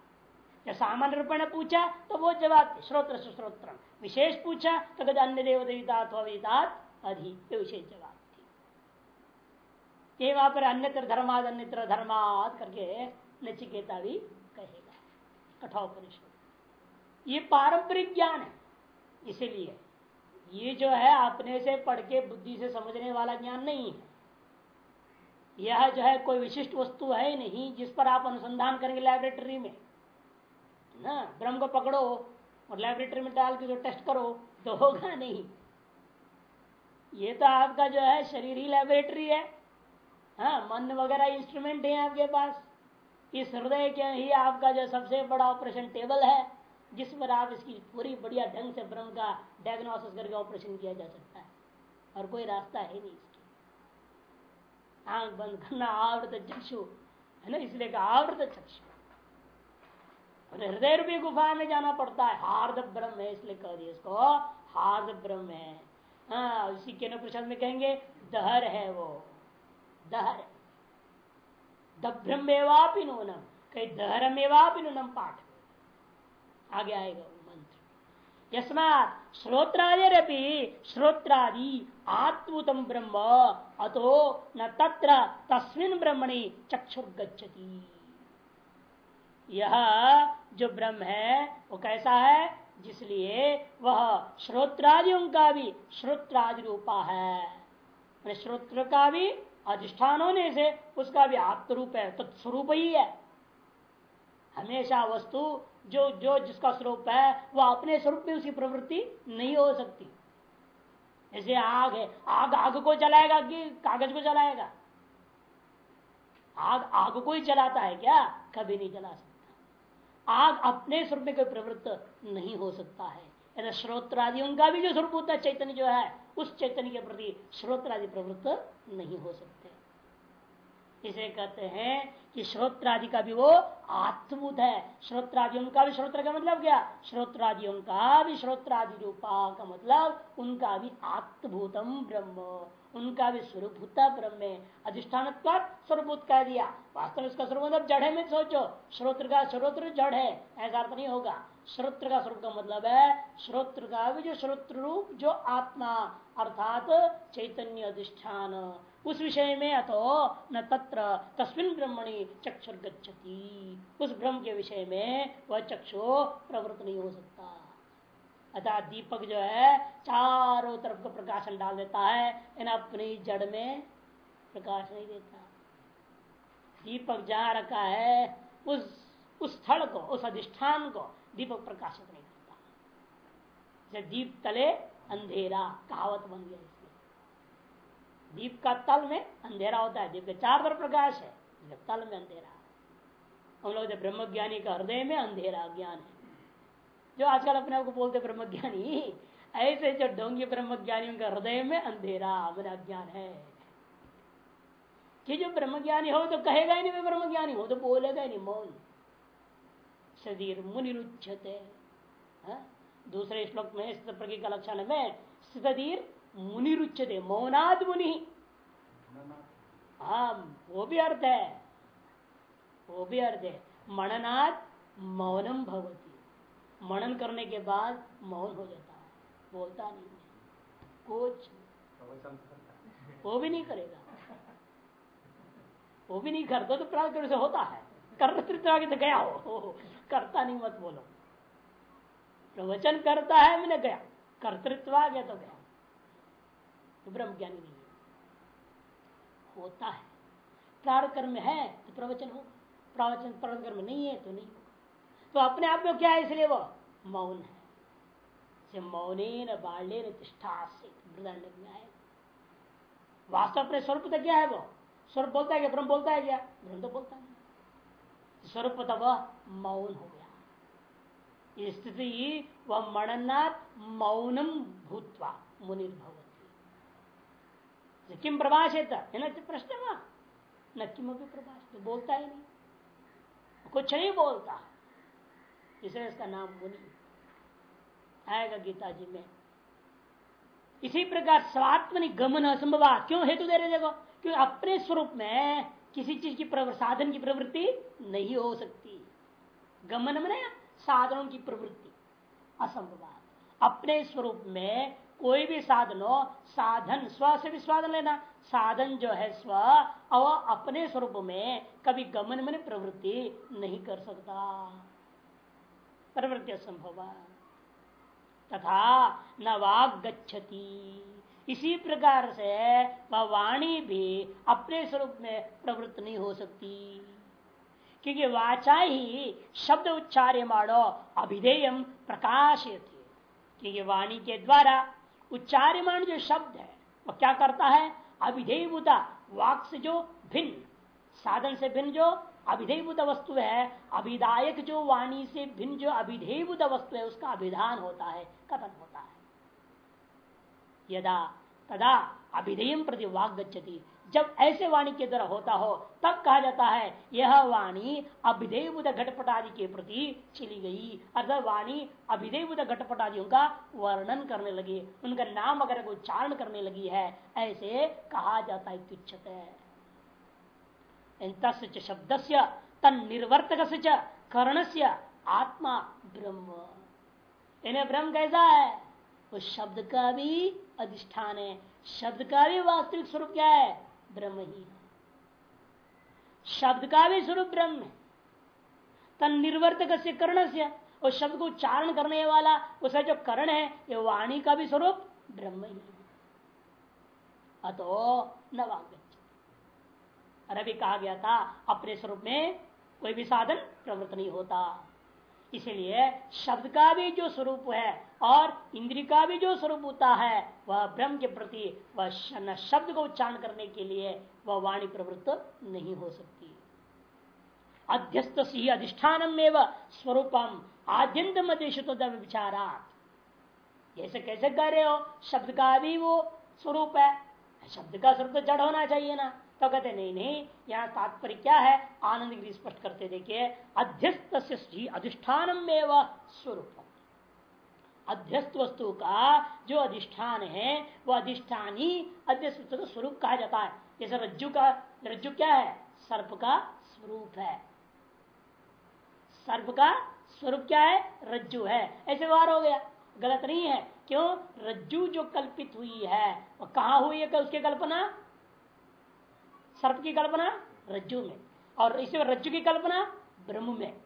जब सामान्य रूप में पूछा तो वो जवाब श्रोत्र सुश्रोत्र विशेष पूछा तो कद अन्य देव देवितात अधि। विशेष जवाब थी ये वहाँ पर अन्यत्र धर्माद अन्यत्र धर्माद करके नचिकेता भी कहेगा। कठोपनिषद ये पारंपरिक ज्ञान है। इसीलिए ये जो है, अपने से पढ़ के बुद्धि से समझने वाला ज्ञान नहीं है। यह जो है कोई विशिष्ट वस्तु है नहीं जिस पर आप अनुसंधान करेंगे लैबोरेटरी में। ना, ब्रह्म को पकड़ो और लैबोरेटरी में डाल के जो टेस्ट करो तो होगा नहीं। ये तो आपका जो है शरीर ही लैबोरेटरी है। हाँ मन वगैरह इंस्ट्रूमेंट है आपके पास। इस हृदय के ही आपका जो सबसे बड़ा ऑपरेशन टेबल है, जिस पर आप इसकी पूरी बढ़िया ढंग से ब्रह्म का डायग्नोसिस करके ऑपरेशन किया जा सकता है। और कोई रास्ता है नहीं। आँख बंद करना आवृत चक्षु। है ना? इसलिए कहा आवृत चक्षु। हृदय रूपी गुफा में जाना पड़ता है। हार्द ब्रह्म है, इसलिए कह दिया इसको, हार्द ब्रह्म है। हाँ इसी के प्रसाद में कहेंगे, दहर है वो। दहर। दभ्रमेवापि नूनम। कहीं दहरमेवापि नूनम पाठ। आगे आएगा मंत्र। यस्मात श्रोत्रादिरपि श्रोत्रादि आत्मतम ब्रह्म, अतो न तत्र तस्मिन ब्रह्मणि चक्षुर्गछति यह जो ब्रह्म है, वो कैसा है? जिसलिए वह श्रोत्रादियों का भी श्रोत्रादि रूपा है श्रोत्र का भी अधिष्ठान होने से उसका भी आत्मरूप है तो स्वरूप ही है। हमेशा वस्तु, जो जो जिसका स्वरूप है वह अपने स्वरूप में उसकी प्रवृत्ति नहीं हो सकती। जैसे आग है, आग आग को जलाएगा कि कागज़ को जलाएगा? आग आग को ही जलाता है क्या? कभी नहीं जला सकता। आग अपने स्वरूप में कोई प्रवृत्त नहीं हो सकता है। श्रोत्रादियों उनका भी जो स्वरूप होता है, चैतन्य जो है, उस चैतन्य के प्रति श्रोत्रादि प्रवृत्त नहीं हो सकते। इसे कहते हैं कि श्रोत्रादि का भी वो आत्मभूत है। श्रोत्रादियों का भी श्रोत्र का मतलब क्या? श्रोत्रादियों का भी श्रोत्रादि रूपा का मतलब उनका भी आत्मभूतम ब्रह्म, उनका भी स्वरूपता ब्रह्म अधिष्ठान स्वरूपभूत कह दिया। वास्तव में इसका स्वरूप मतलब जड़ है में सोचो। श्रोत्र का श्रोत्र जड़ है, ऐसा अर्थ नहीं होगा। श्रोत्र का स्वरूप का मतलब है श्रोत्र का भी जो श्रोत्र रूप, जो आत्मा, अर्थात चैतन्य अधिष्ठान। उस विषय में अतो न तत्र तस्मिन ब्रह्मणि चक्षुर गच्छति। उस ब्रह्म के विषय में वह चक्षु प्रवृत्त नहीं हो सकता। अतः दीपक जो है, चारों तरफ़ को प्रकाशन डाल देता है इन अपनी जड़ में प्रकाश नहीं देता। दीपक जहाँ रखा है, उस उस स्थल को, उस अधिष्ठान को दीपक प्रकाशित नहीं करता। दीप तले अंधेरा, कहावत बन गया दीप का तल में अंधेरा होता है, दीप के चार तरफ़ प्रकाश है तल में अंधेरा हम लोग ब्रह्म ज्ञानी का हृदय में अंधेरा ज्ञान है। जो आजकल अपने आप को बोलते ब्रह्म ज्ञानी ऐसे जो डोंगी ब्रह्म ज्ञानियों का हृदय में अंधेरा मेरा ज्ञान है। कि जो ब्रह्म ज्ञानी हो तो कहेगा ही नहीं, मैं ब्रह्म ज्ञानी हो तो बोलेगा ही नहीं, मौन। शरीर मुनि रुचते हाँ? दूसरे श्लोक में इस प्रकार का लक्षण है मैं सदीर मुनि रुचते मौनाद मुनि। हाँ वो भी अर्थ? है वो भी अर्थ? है मननाद मौनम भवती। मनन करने के बाद मौन हो जाता है। बोलता नहीं है। कुछ वो भी नहीं करेगा। वो भी नहीं करता तो प्राण से होता है। कर तो गया हो। करता नहीं मत बोलो। प्रवचन करता है मैंने गया। कर्तृत्व आ गया तो गया। तो ब्रह्म ज्ञानी नहीं है। होता है। प्रार कर्म है तो प्रवचन हो। प्रवचन प्रार कर्म नहीं है तो नहीं तो अपने आप में क्या है इसलिए वो? मौन है। मौने न बाल्य निष्ठा से में आए। वास्तव अपने स्वरूप तो क्या है वो? स्वरूप बोलता है क्या? ब्रह्म बोलता है क्या? ब्रह्म तो बोलता नहीं स्वरूप तो वह मौन हो गया। स्थिति वह मणनाथ मौनम भूतवा मुनिर्भवती किम प्रभाषित है प्रश्न वहाँ। न किम अभी प्रभाषित तो बोलता ही नहीं। कुछ नहीं बोलता। इसलिए इसका नाम मुनि आएगा गीता जी में। इसी प्रकार स्वात्म गमन असंभव। क्यों हेतु दे रहे देखो? क्योंकि अपने स्वरूप में किसी चीज़ की साधन की प्रवृत्ति नहीं हो सकती। गमन में साधनों की प्रवृत्ति। असंभव। अपने स्वरूप में कोई भी साधन हो, साधन स्व से भी स्वाधन लेना। साधन जो है स्व और अपने स्वरूप में कभी गमन में प्रवृत्ति नहीं कर सकता। प्रवृत्ति असंभव तथा न वाग गच्छति। इसी प्रकार से वह वाणी भी अपने स्वरूप में प्रवृत्त नहीं हो सकती। क्योंकि वाचा ही शब्द उच्चार्य माणो अभिधेयम प्रकाश क्योंकि वाणी के द्वारा उच्चार्यमाण जो शब्द है वह क्या करता है? अभिधेयभूता वाक से जो भिन्न, साधन से भिन्न जो अभिधेयभूत वस्तु है अभिदायक जो वाणी से भिन्न जो अभिधेयभूत वस्तु है, उसका अभिधान होता है, कथन होता है। यदा तदा अभिधेय प्रति वाक गच्छति जब ऐसे वाणी के द्वारा होता हो, तब कहा जाता है, यह वाणी अभिधेयभूत घटपटादि के प्रति चली गई। अर्थात वाणी अभिधेयभूत घटपटादियों का वर्णन करने लगी। उनका नाम अगर उच्चारण करने लगी है, ऐसे कहा जाता है शब्द से तन निर्वर्तक से कर्ण से आत्मा ब्रह्म। इन्हें ब्रह्म कैसा है? उस शब्द का भी अधिष्ठान है। शब्द का भी वास्तविक स्वरूप क्या है? ब्रह्म ही शब्द का भी स्वरूप ब्रह्म है। तन निर्वर्तक से कर्ण से उस शब्द को उच्चारण करने वाला, उसका जो कर्ण है, ये वाणी का भी स्वरूप ब्रह्म ही है। अतो न अभी कहा गया था, अपने स्वरूप में कोई भी साधन प्रवृत्त नहीं होता। इसलिए शब्द का भी जो स्वरूप है और इंद्री का भी जो स्वरूप होता है, वह ब्रह्म के प्रति, वह शब्द को उच्चारण करने के लिए वह वाणी प्रवृत्त नहीं हो सकती। अध्यस्त ही अधिष्ठान में स्वरूपम आद्यंत विचारा ऐसे कैसे कह रहे हो? शब्द का भी वो स्वरूप है। शब्द का स्वरूप तो जड़ होना चाहिए ना। तो कहते नहीं नहीं। यहाँ तात्पर्य क्या है? आनंद गिरी स्पष्ट करते देखिए। अध्यस्त अधिष्ठान स्वरूप अध्यस्त वस्तु का जो अधिष्ठान है, वो अधिष्ठान ही अध्यस्त का स्वरूप कहा जाता है। जैसे रज्जु का, रज्जु क्या है? सर्प का स्वरूप है। सर्प का स्वरूप क्या है? रज्जु है। ऐसे व्यवहार हो गया। गलत नहीं है। क्यों? रज्जु जो कल्पित हुई है, वो कहा हुई है उसकी कल्पना? सर्प की कल्पना रज्जु में। और इसे रज्जु की कल्पना ब्रह्म में।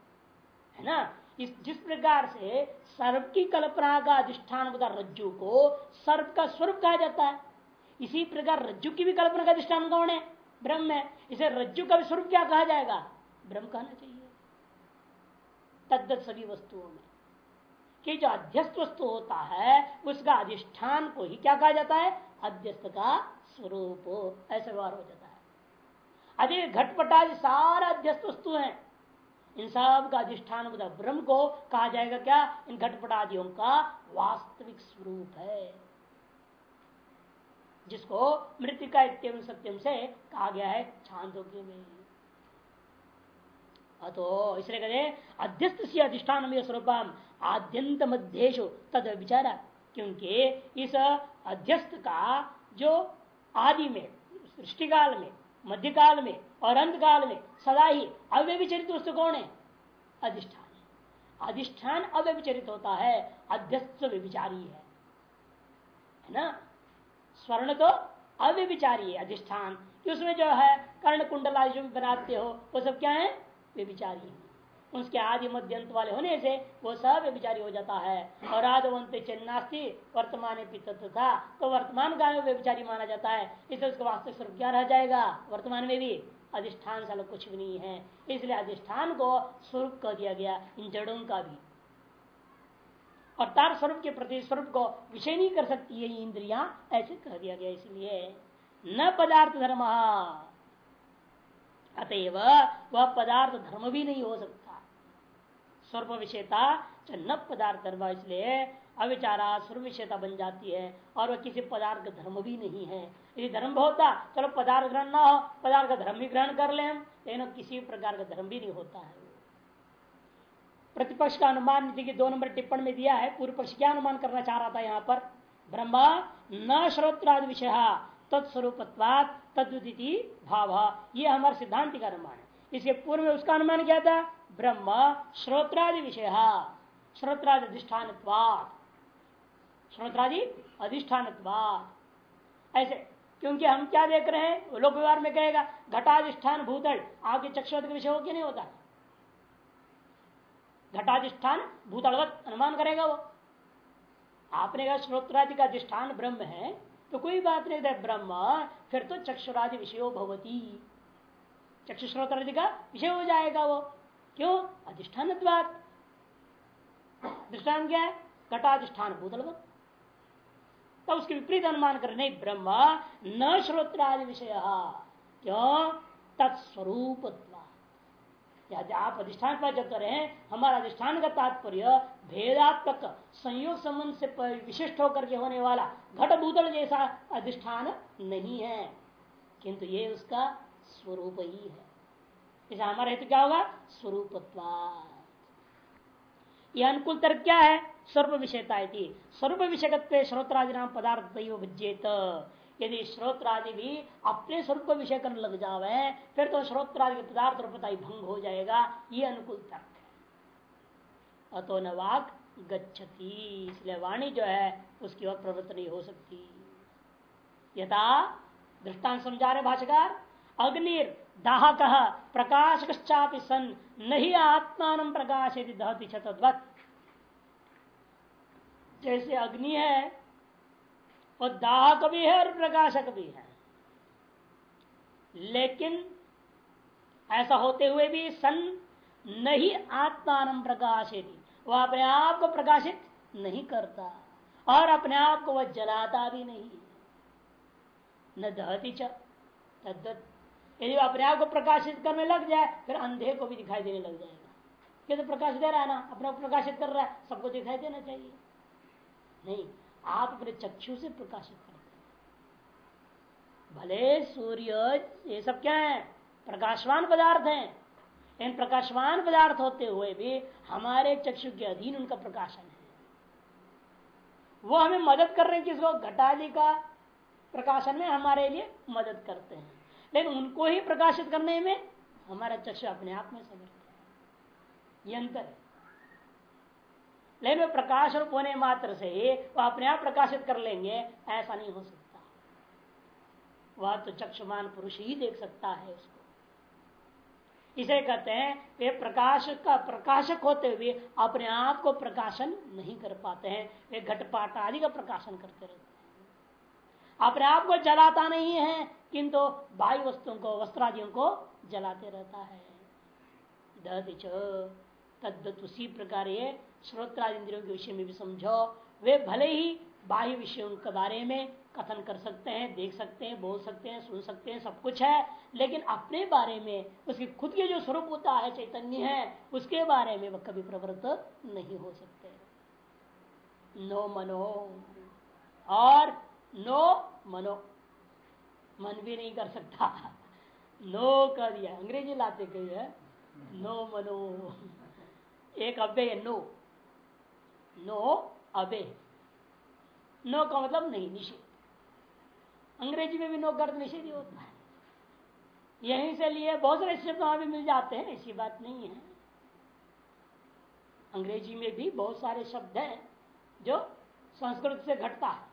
है ना? इस, जिस प्रकार से सर्प की कल्पना का अधिष्ठान बता रज्जु को, सर्प का स्वरूप कहा जाता है। इसी प्रकार रज्जु की भी कल्पना का अधिष्ठान कौन है? ब्रह्म है। इसे रज्जु का भी स्वरूप क्या कहा जाएगा? ब्रह्म कहना चाहिए। तद्दत सभी वस्तुओं में। कि जो अध्यस्त वस्तु होता है, उसका अधिष्ठान को ही क्या कहा जाता है? अध्यस्त का स्वरूप। ऐसा व्यवहार हो जाता है। अधिक घटपटा सारा अध्यस्त वस्तु है। इन सब का अधिष्ठान ब्रह्म को कहा जाएगा क्या? इन घटपटादियों का वास्तविक स्वरूप है। जिसको मृतिका इतम सत्यम से कहा गया है छांदोग्य में। अतो इसलिए कहते अध्यस्त से अधिष्ठान में स्वरूपम आद्यंत मध्येशु तद विचारा, क्योंकि इस अध्यस्त का जो आदि में, सृष्टिकाल में मध्यकाल में और अंत काल में, सदा ही अव्यभिचरित वस्तु कौन है। अधिष्ठान। अधिष्ठान अव्यभिचरित होता है अध्यस्त विचारी है। है ना? स्वर्ण तो अव्यभिचारी है, अधिष्ठान। उसमें जो है, कर्ण कुंडला जो बनाते हो, वो सब क्या है? व्यविचारी उसके आदि मध्यंत वाले होने से वो सब विचारी हो जाता है। और आदवंत चिन्नास्ती वर्तमान था तो वर्तमान काल में व्यभिचारी माना जाता है। इसलिए उसका वास्तविक स्वरूप क्या रह जाएगा? वर्तमान में भी। अधिष्ठान साल कुछ भी नहीं है। इसलिए अधिष्ठान को स्वरूप कह दिया गया, इन जड़ों का भी। और तार स्वरूप के प्रति स्वरूप को विषय नहीं कर सकती, ये इंद्रिया ऐसे कह दिया गया इसलिए। न पदार्थ धर्म। अतएव वह पदार्थ धर्म भी नहीं हो सकता। स्वरूप विषयता न पदार्थ धर्म इसलिए अविचारा स्वरूप विषयता बन जाती है और वह किसी पदार्थ धर्म भी नहीं है। यदि धर्म होता चलो पदार्थ ग्रहण ना हो, पदार्थ का धर्म भी ग्रहण कर ले लेकिन किसी प्रकार का धर्म भी नहीं होता है। प्रतिपक्ष का अनुमान की दो नंबर टिप्पण में दिया है, पूर्व पक्ष क्या अनुमान करना चाह रहा था यहाँ पर? ब्रह्मा, न श्रोत्रादि विषय तत्स्वरूपत्वाद तद्विति भाव। ये हमारे सिद्धांत का अनुमान है। इसके पूर्व में उसका अनुमान क्या था? ब्रह्म श्रोत्रादि विषय। श्रोत्रादि अधिष्ठान श्रोत्रादि अधिष्ठान ऐसे, क्योंकि हम क्या देख रहे हैं? लोक व्यवहार में कहेगा, घटाधिष्ठान भूतल। आपके चक्षुवत का विषय हो क्या नहीं होता? घटाधिष्ठान भूतलवत अनुमान करेगा वो। आपने कहा श्रोत्रादि का अधिष्ठान ब्रह्म है तो कोई बात नहीं ब्रह्म, फिर तो चक्षुरादि विषय भवती। चक्षु श्रोत्रादि का विषय हो जाएगा वो। क्यों? अधिष्ठान दृष्टान क्या है? घटाधिष्ठान भूतलवत तो उसके विपरीत अनुमान कर नहीं, ब्रह्म न श्रोत्रादि विषय, क्यों? तत्स्वरूप आप अधिष्ठान पर जब रहे हमारा अधिष्ठान का तात्पर्य भेदात्मक संयोग संबंध से विशिष्ट होकर के होने वाला घट भूतल जैसा अधिष्ठान नहीं है। किंतु ये उसका स्वरूप ही है। इसे हमारा हेतु क्या होगा स्वरूपत्वा यह अनुकूल तर्क क्या है? स्वरूप विषयता स्वरूप विषय श्रोत्रादि नाम पदार्थ विजेत यदि श्रोत्रादि भी अपने स्वरूप को विषय करने लग जावे, फिर तो श्रोत्रादि के पदार्थ रूपता ही भंग हो जाएगा। ये अनुकूल तर्क है। अतो न वाक गच्छती। इसलिए वाणी जो है, उसकी वह प्रवृत्ति नहीं हो सकती। यथा दृष्टान समझा रहे भाषाकार अग्निर दाहक प्रकाशकश्चापि सन नहीं आत्मान प्रकाश यदि दहती छतवत जैसे अग्नि है और दाहक भी है और प्रकाशक भी है। लेकिन ऐसा होते हुए भी सन नहीं आत्मान प्रकाशित वह अपने आप को प्रकाशित नहीं करता और अपने आप को वह जलाता भी नहीं। न दहती चद्दत यदि अपने आप को प्रकाशित करने लग जाए, फिर अंधे को भी दिखाई देने लग जाएगा। क्या तो प्रकाश दे रहा है ना अपने को प्रकाशित कर रहा है, सबको दिखाई देना चाहिए। नहीं, आप अपने चक्षु से प्रकाशित करते भले सूर्य, ये सब क्या है? प्रकाशवान पदार्थ हैं। इन प्रकाशवान पदार्थ होते हुए भी हमारे चक्षु के अधीन उनका प्रकाशन है। वो हमें मदद कर रहे हैं किसको घटाली का प्रकाशन में हमारे लिए मदद करते हैं। लेकिन उनको ही प्रकाशित करने में हमारा चक्षु अपने आप में समर्थ है। ये अंतर है। लेकिन प्रकाश रूप होने मात्र से वह अपने आप प्रकाशित कर लेंगे, ऐसा नहीं हो सकता। वह तो चक्षुमान पुरुष ही देख सकता है उसको इसे कहते हैं, वे प्रकाश का प्रकाशक होते हुए अपने आप को प्रकाशन नहीं कर पाते हैं। वे घटपाट आदि का प्रकाशन करते रहते हैं। अपने आप को जलाता नहीं है किंतु बाह्य वस्तुओं को, वस्त्रादियों को जलाते रहता है। उसी प्रकार ये श्रोत्रादि इंद्रियों के विषय में भी समझो। वे भले ही बाह्य विषयों के बारे में कथन कर सकते हैं, देख सकते हैं, बोल सकते हैं, सुन सकते हैं, सब कुछ है, लेकिन अपने बारे में, उसके खुद के जो स्वरूप होता है, चैतन्य है, उसके बारे में वह कभी प्रवृत्त नहीं हो सकते। नो मनो। और नो मनो। मन भी नहीं कर सकता। नो कर दिया, अंग्रेज़ी लाते कही है, नो मनो, एक अव्यय नो। नो अबे। नो का मतलब नहीं, निषेध। अंग्रेज़ी में भी नो का निषेध ही होता है। यहीं से लिए बहुत सारे शब्द वहाँ भी मिल जाते हैं, ऐसी बात नहीं है। अंग्रेज़ी में भी बहुत सारे शब्द हैं जो संस्कृत से घटता है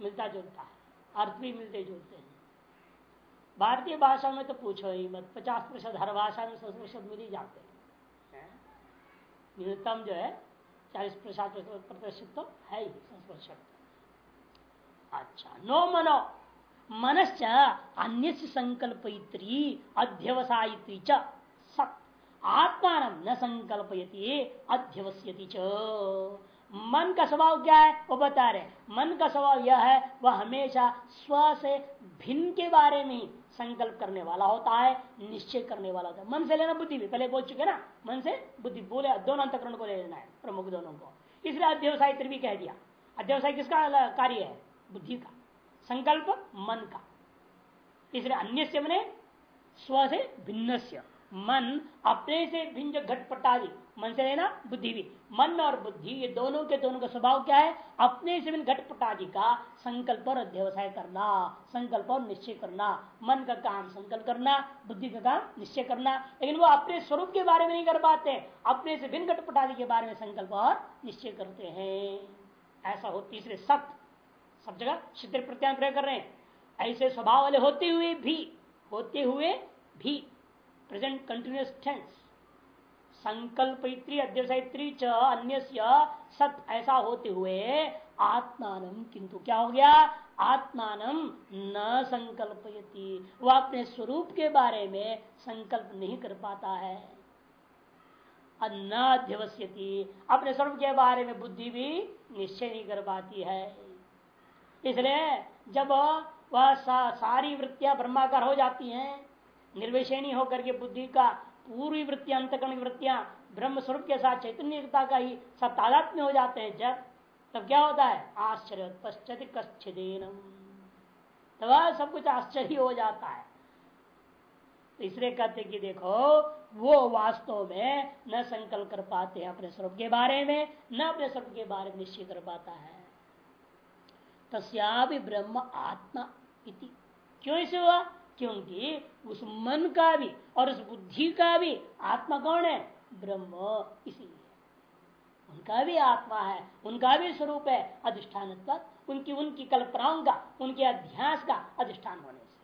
मिलता जुलता है, अर्थ भी मिलते जुलते हैं। भारतीय भाषा में तो पूछो ही मत। पचास प्रतिशत हर भाषा में संस्कृत शब्द मिल ही जाते हैं। न्यूनतम जो है चालीस प्रतिशत तो है ही संस्कृत शब्द अच्छा नो मनो। मनश्च अन्य संकल्पयित्री अध्यवसायित्री च सत। आत्मान न संकल्पयती अध्यवस्यति च। मन का स्वभाव क्या है? वो बता रहे मन का स्वभाव यह है, वह हमेशा स्व से भिन्न के बारे में संकल्प करने वाला होता है, निश्चय करने वाला होता है। मन से लेना बुद्धि भी। पहले बोल चुके ना, मन से बुद्धि। बोले, दोनों अंतकरण को ले लेना है, प्रमुख दोनों को। इसलिए अध्यवसाय भी कह दिया। अध्यवसाय किसका कार्य है? बुद्धि का। संकल्प मन का। इसलिए अन्य से स्व से भिन्न मन अपने से भिन्न, घटपटादि। मन से लेना, बुद्धि भी। मन और बुद्धि, ये दोनों के दोनों का स्वभाव क्या है? अपने से भिन्न घटपटादि का संकल्प और अध्यवसाय करना, संकल्प और निश्चय करना। मन का काम संकल्प करना, बुद्धि का काम निश्चय करना। लेकिन वो अपने स्वरूप के बारे में नहीं कर पाते। अपने से भिन्न घटपटादि के बारे में संकल्प और निश्चय करते हैं। ऐसा हो तीसरे सत्य सब जगह चित्र प्रत्यान प्रयोग कर रहे हैं। ऐसे स्वभाव वाले होते हुए भी, होते हुए भी प्रेजेंट कंटिन्यूस टेंस संकल्प अध्यवसायत्री च अन्य सत ऐसा होते हुए आत्मान किंतु क्या हो गया? आत्मान न संकल्पयति। वह अपने स्वरूप के बारे में संकल्प नहीं कर पाता है। अध्यवस्यति। अपने स्वरूप के बारे में बुद्धि भी निश्चय नहीं कर पाती है। इसलिए जब वह सा, सारी वृत्तियाँ ब्रह्माकार हो जाती हैं निर्वेशनी होकर के बुद्धि का पूरी वृत्ति अंतकरण की वृत्तियाँ ब्रह्म स्वरूप के साथ चैतन्यता का ही सब में हो जाते हैं जब, तब क्या होता है? आश्चर्य, पश्चित कच्छिदेन तब सब कुछ आश्चर्य हो जाता है। तो इसलिए कहते कि देखो, वो वास्तव में न संकल्प कर पाते हैं अपने स्वरूप के बारे में, न अपने स्वरूप के बारे में निश्चय कर पाता है। तस्या ब्रह्म आत्मा इति। क्यों इसे हुआ? क्योंकि उस मन का भी और उस बुद्धि का भी आत्मा कौन है? ब्रह्म, इसीलिए। उनका भी आत्मा है, उनका भी स्वरूप है अधिष्ठान उनकी उनकी कल्पनाओं का, उनके अध्यास का अधिष्ठान होने से।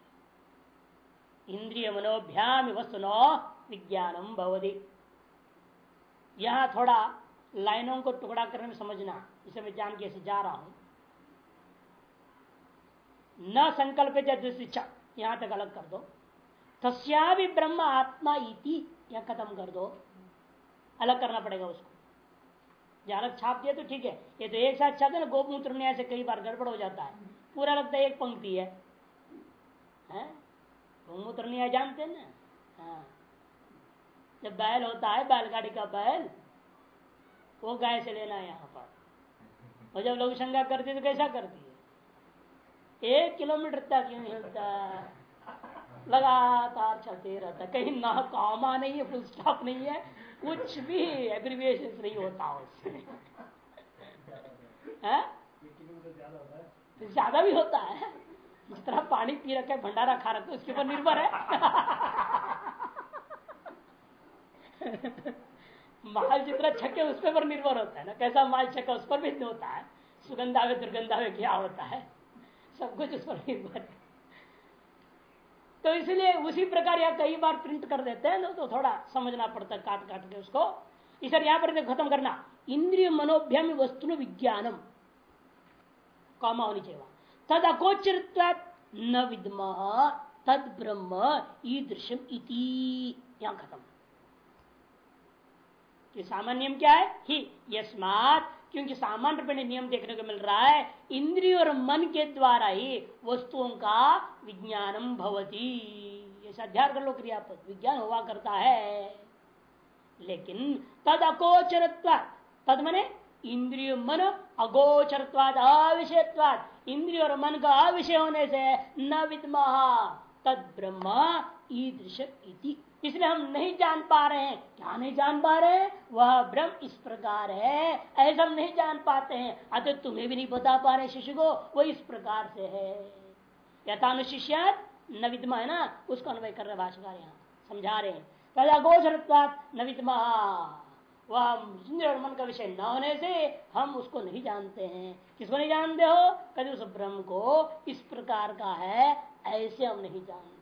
इंद्रिय मनोभ्याम वस्तु नो विज्ञानम भवदी यहाँ थोड़ा लाइनों को टुकड़ा करने में समझना, इसे मैं जान के ऐसे जा रहा हूँ। न संकल्प इच्छा। यहाँ तक अलग कर दो तस्या भी ब्रह्म आत्मा इति या खत्म कर दो अलग करना पड़ेगा उसको। अलग छाप दिया तो ठीक है। ये तो एक साथ छाप ना गोमूत्र न्याय से कई बार गड़बड़ हो जाता है। पूरा लगता है एक पंक्ति है, है? गोमूत्र न्याय जानते हैं ना? हाँ। जब बैल होता है बैलगाड़ी का बैल वो गाय से लेना है यहाँ पर। और जब लोग शंका करती तो कैसा करती एक किलोमीटर तक यूँ हिलता। लगातार चलते रहता। कहीं ना कामा नहीं है, फुल स्टॉप नहीं है, कुछ भी एग्रीविएशन नहीं होता उससे। ज़्यादा भी होता है। जिस तरह पानी पी रखे भंडारा खा रखे उसके ऊपर निर्भर है। माल जितना छके उस पर निर्भर होता है ना। कैसा माल छका उस पर भी होता है। सुगंधा में, दुर्गंधा में क्या होता है? सब कुछ उस पर निर्भर तो इसलिए उसी प्रकार यह कई बार प्रिंट कर देते हैं तो थोड़ा समझना पड़ता है, काट काट के उसको। इस यहाँ पर खत्म करना। इंद्रिय मनोभ्यम वस्तु विज्ञानम कामा होनी चाहिए तद अकोचर न विद्म तद ब्रह्म ईदृशम इति। यहाँ खत्म। सामान्य क्या है? ही, यस्मात क्योंकि सामान्य रूप नियम देखने को मिल रहा है, इंद्रिय और मन के द्वारा ही वस्तुओं का विज्ञानम भवती। अध्याय कर लो क्रियापद। विज्ञान हुआ करता है। लेकिन तद अकोचर तद मने इंद्रिय मन अगोचरत्वाद अविषयत्वाद इंद्रिय और मन का अविषय होने से न तद ब्रह्म ईदृश इति। इसलिए हम नहीं जान पा रहे हैं, क्या नहीं जान पा रहे हैं? वह ब्रह्म इस प्रकार है, ऐसा हम नहीं जान पाते हैं। अतः तुम्हें भी नहीं बता पा रहे शिष्य को, वो इस प्रकार से है। यथानुशिष्यात न विद्मा है ना उसको अनुभव कर रहे भाषाकार यहाँ। समझा रहे हैं। पहला गोचरत्वात, न विद्मा वह और मन का विषय न होने से हम उसको नहीं जानते हैं। किसको नहीं जानते हो? कभी उस ब्रह्म को इस प्रकार का है, ऐसे हम नहीं जानते।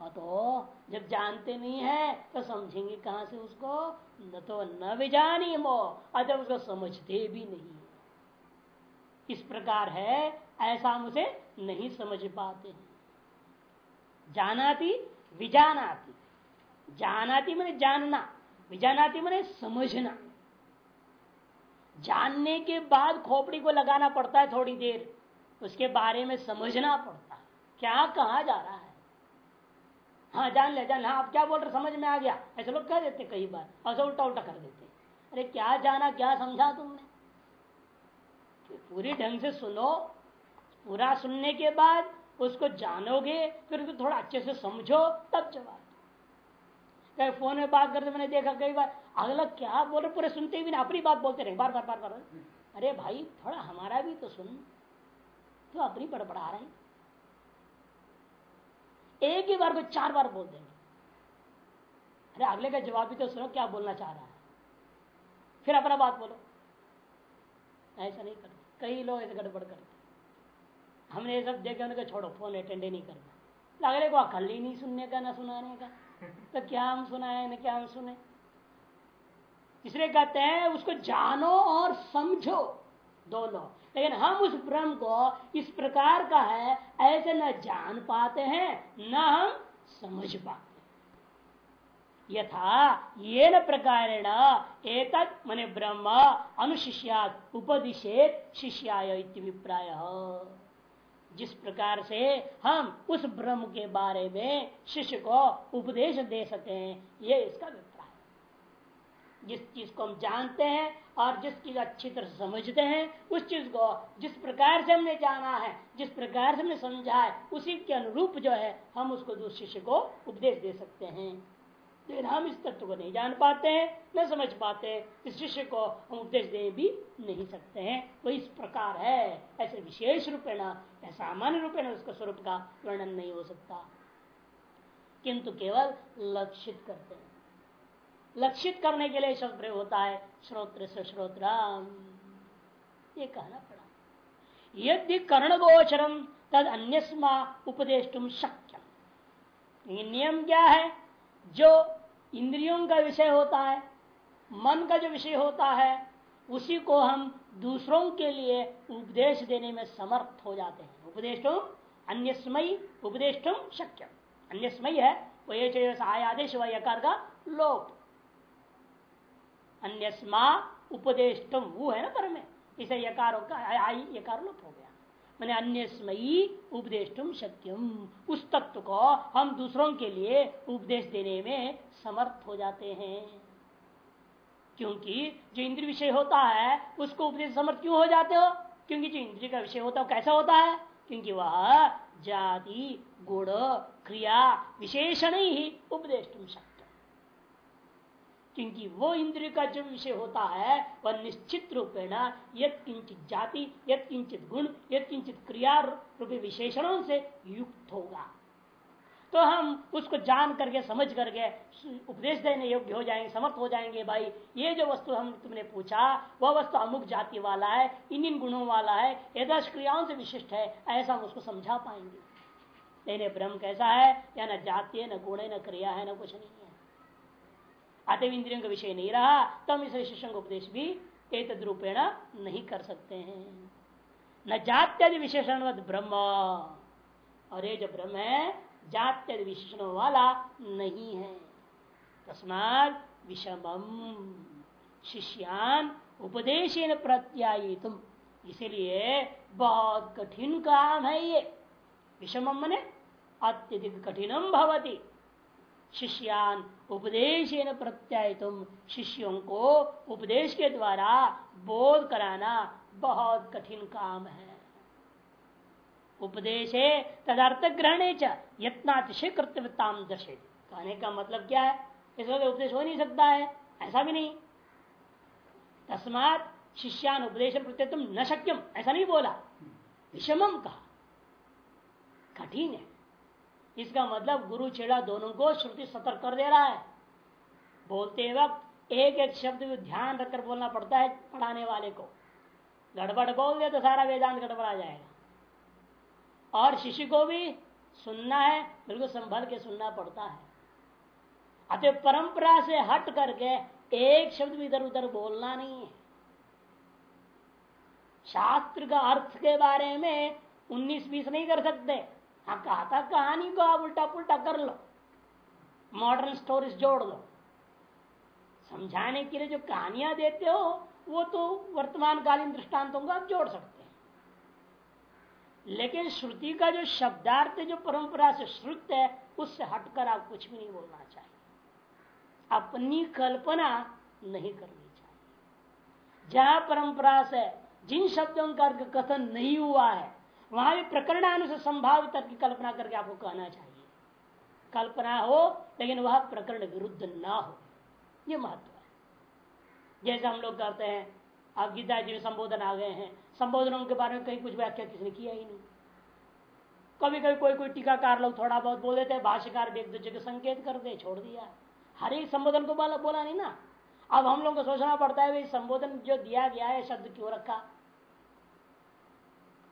हाँ तो जब जानते नहीं है तो समझेंगे कहाँ से उसको? न तो न विजानी मो अतः उसको समझते भी नहीं। इस प्रकार है, ऐसा हम उसे नहीं समझ पाते हैं। जानाती, विजानाती। जानाती मैंने जानना, विजानाती मैंने समझना। जानने के बाद खोपड़ी को लगाना पड़ता है थोड़ी देर, उसके बारे में समझना पड़ता है। क्या कहा जा रहा है? हाँ जान ले, जान हाँ आप क्या बोल रहे समझ में आ गया। ऐसे लोग कह देते कई बार। ऐसा उल्टा उल्टा कर देते अरे, क्या जाना, क्या समझा तुमने? पूरी ढंग से सुनो। पूरा सुनने के बाद उसको जानोगे, फिर उसको थोड़ा अच्छे से समझो, तब जवाब कहीं फ़ोन में बात करते, मैंने देखा कई बार, अगला क्या बोल रहे? पूरे सुनते भी ना अपनी बात बोलते रहे। बार बार बार बार अरे भाई, थोड़ा हमारा भी तो सुन। तो अपनी बड़बड़ा रहे। एक ही बार को चार बार बोल देंगे। अरे अगले का जवाब भी तो सुनो, क्या बोलना चाह रहा है? फिर अपना बात बोलो। ऐसा नहीं करते कई लोग ऐसे गड़बड़ करते हमने ये सब देखे, उनका छोड़ो, फ़ोन अटेंड ही नहीं करना। अगले को अकल ही नहीं सुनने का, ना सुनाने का। तो क्या हम सुनाए, ना क्या हम सुने? इसलिए कहते हैं, उसको जानो और समझो, दोनों। लेकिन हम उस ब्रह्म को इस प्रकार का है, ऐसे न जान पाते हैं, न हम समझ पाते यथा ये न प्रकार एक मने ब्रह्म अनुशिष्या उपदिशेत शिष्याय अभिप्राय। जिस प्रकार से हम उस ब्रह्म के बारे में शिष्य को उपदेश दे सके, ये इसका अभिप्राय जिस चीज़ को हम जानते हैं और जिस चीज़ अच्छी तरह समझते हैं, उस चीज़ को जिस प्रकार से हमने जाना है, जिस प्रकार से हमने समझा है, उसी के अनुरूप जो है, हम उसको दूसरे शिष्य को उपदेश दे सकते हैं। लेकिन हम इस तत्व को नहीं जान पाते हैं, न समझ पाते, इस शिष्य को हम उपदेश दे भी नहीं सकते हैं। वो इस प्रकार है, ऐसे विशेष रूपेण सामान्य रूपेण उसका स्वरूप का वर्णन नहीं हो सकता। किंतु केवल लक्षित करते हैं। लक्षित करने के लिए शब्द प्रयोग होता है, श्रोत्र से श्रोत्राम। ये कहना पड़ा। यदि कर्ण गोचरम तद अन्यस्मा उपदेश शक्यम। नियम क्या है? जो इंद्रियों का विषय होता है, मन का जो विषय होता है, उसी को हम दूसरों के लिए उपदेश देने में समर्थ हो जाते हैं। उपदेश अन्यस्मयी उपदेश शक्य अन्यस्मयी है वो ये आयादेश का लोप। अन्यस्मा उपदेश वो है ना पर में इसे यकार आई, यकार लोप हो गया। मैंने अन्यस्मयी उपदेश शक्यम उस तत्व को हम दूसरों के लिए उपदेश देने में समर्थ हो जाते हैं। क्योंकि जो इंद्र विषय होता है, उसको उपदेश समर्थ क्यों हो जाते हो? क्योंकि जो इंद्रिय का विषय होता है कैसा होता है? क्योंकि वह जाति, गुण, क्रिया, विशेषण ही उपदेश शक्ति क्योंकि वो इंद्रिय का जो विषय होता है, वह निश्चित रूपेण यद किंचित जाति यद किंचित गुण यद किंचित क्रिया रूपी विशेषणों से युक्त होगा। तो हम उसको जान करके, समझ करके, उपदेश देने योग्य हो जाएँगे, समर्थ हो जाएँगे, भाई, ये जो वस्तु हम तुमने पूछा, वह वस्तु अमुक जाति वाला है इन इन गुणों वाला है यदर्श क्रियाओं से विशिष्ट है, ऐसा हम उसको समझा पाएँगे। लेकिन ब्रह्म कैसा है, या न जाति है, न गुण है, न क्रिया है, न कुछ नहीं है। अतव इंद्रियों का विषय नहीं रहा तो हम इस विशेषण का उपदेश भी एक रूपेण नहीं कर सकते हैं। न जात्यादि विशेषण ब्रह्म। और ये जो ब्रह्म है, जात्यादि विशेषण वाला नहीं है। तस्मात विषम शिष्यान उपदेश प्रत्यायी तुम इसीलिए बहुत कठिन काम है ये। विषम मने अत्यधिक कठिनम भवती। शिष्यान उपदेश प्रत्याय तुम शिष्यों को उपदेश के द्वारा बोध कराना बहुत कठिन काम है। उपदेश तदर्थ ग्रहण यत्नातिशय कर्तव्यता दर्शे कहने का मतलब क्या है? इस वक्त उपदेश हो नहीं सकता है। ऐसा भी नहीं। तस्मात शिष्यान उपदेश प्रत्यय तुम न शक्यम। ऐसा नहीं बोला। विषमम कहा। कठिन है। इसका मतलब गुरु चेड़ा दोनों को श्रुति सतर्क कर दे रहा है। बोलते वक्त एक एक शब्द भी ध्यान रखकर बोलना पड़ता है पढ़ाने वाले को। गड़बड़ बोल दे तो सारा वेदांत गड़बड़ जाएगा। और शिष्य को भी सुनना है, बिल्कुल संभल के सुनना पड़ता है। अतः परंपरा से हट करके एक शब्द भी इधर उधर बोलना नहीं है। शास्त्र का अर्थ के बारे में उन्नीस बीस नहीं कर सकते। हाँ कहा था कहानी को आप उल्टा पुल्टा कर लो मॉडर्न स्टोरीज जोड़ लो समझाने के लिए जो कहानियाँ देते हो वो तो वर्तमान कालीन दृष्टांतों को आप जोड़ सकते हैं लेकिन श्रुति का जो शब्दार्थ जो परंपरा से श्रुत है उससे हटकर आप कुछ भी नहीं बोलना चाहिए अपनी कल्पना नहीं करनी चाहिए जहाँ परंपरा से जिन शब्दों का कथन नहीं हुआ है वहाँ भी प्रकरणानुसार संभावित की कल्पना करके आपको कहना चाहिए। कल्पना हो लेकिन वह प्रकरण विरुद्ध ना हो। ये महत्व है। जैसे हम लोग करते हैं आप गीता जी में संबोधन आ गए हैं। संबोधनों के बारे में कहीं कुछ व्याख्या किसी ने किया ही नहीं। कभी कभी कोई कोई टीकाकार लोग थोड़ा बहुत बोल देते हैं भाष्यकार भी एक दूसरे को संकेत कर दे छोड़ दिया। हर एक संबोधन को बोला, बोला नहीं ना। अब हम लोग को सोचना पड़ता है भाई संबोधन जो दिया गया है शब्द क्यों रखा?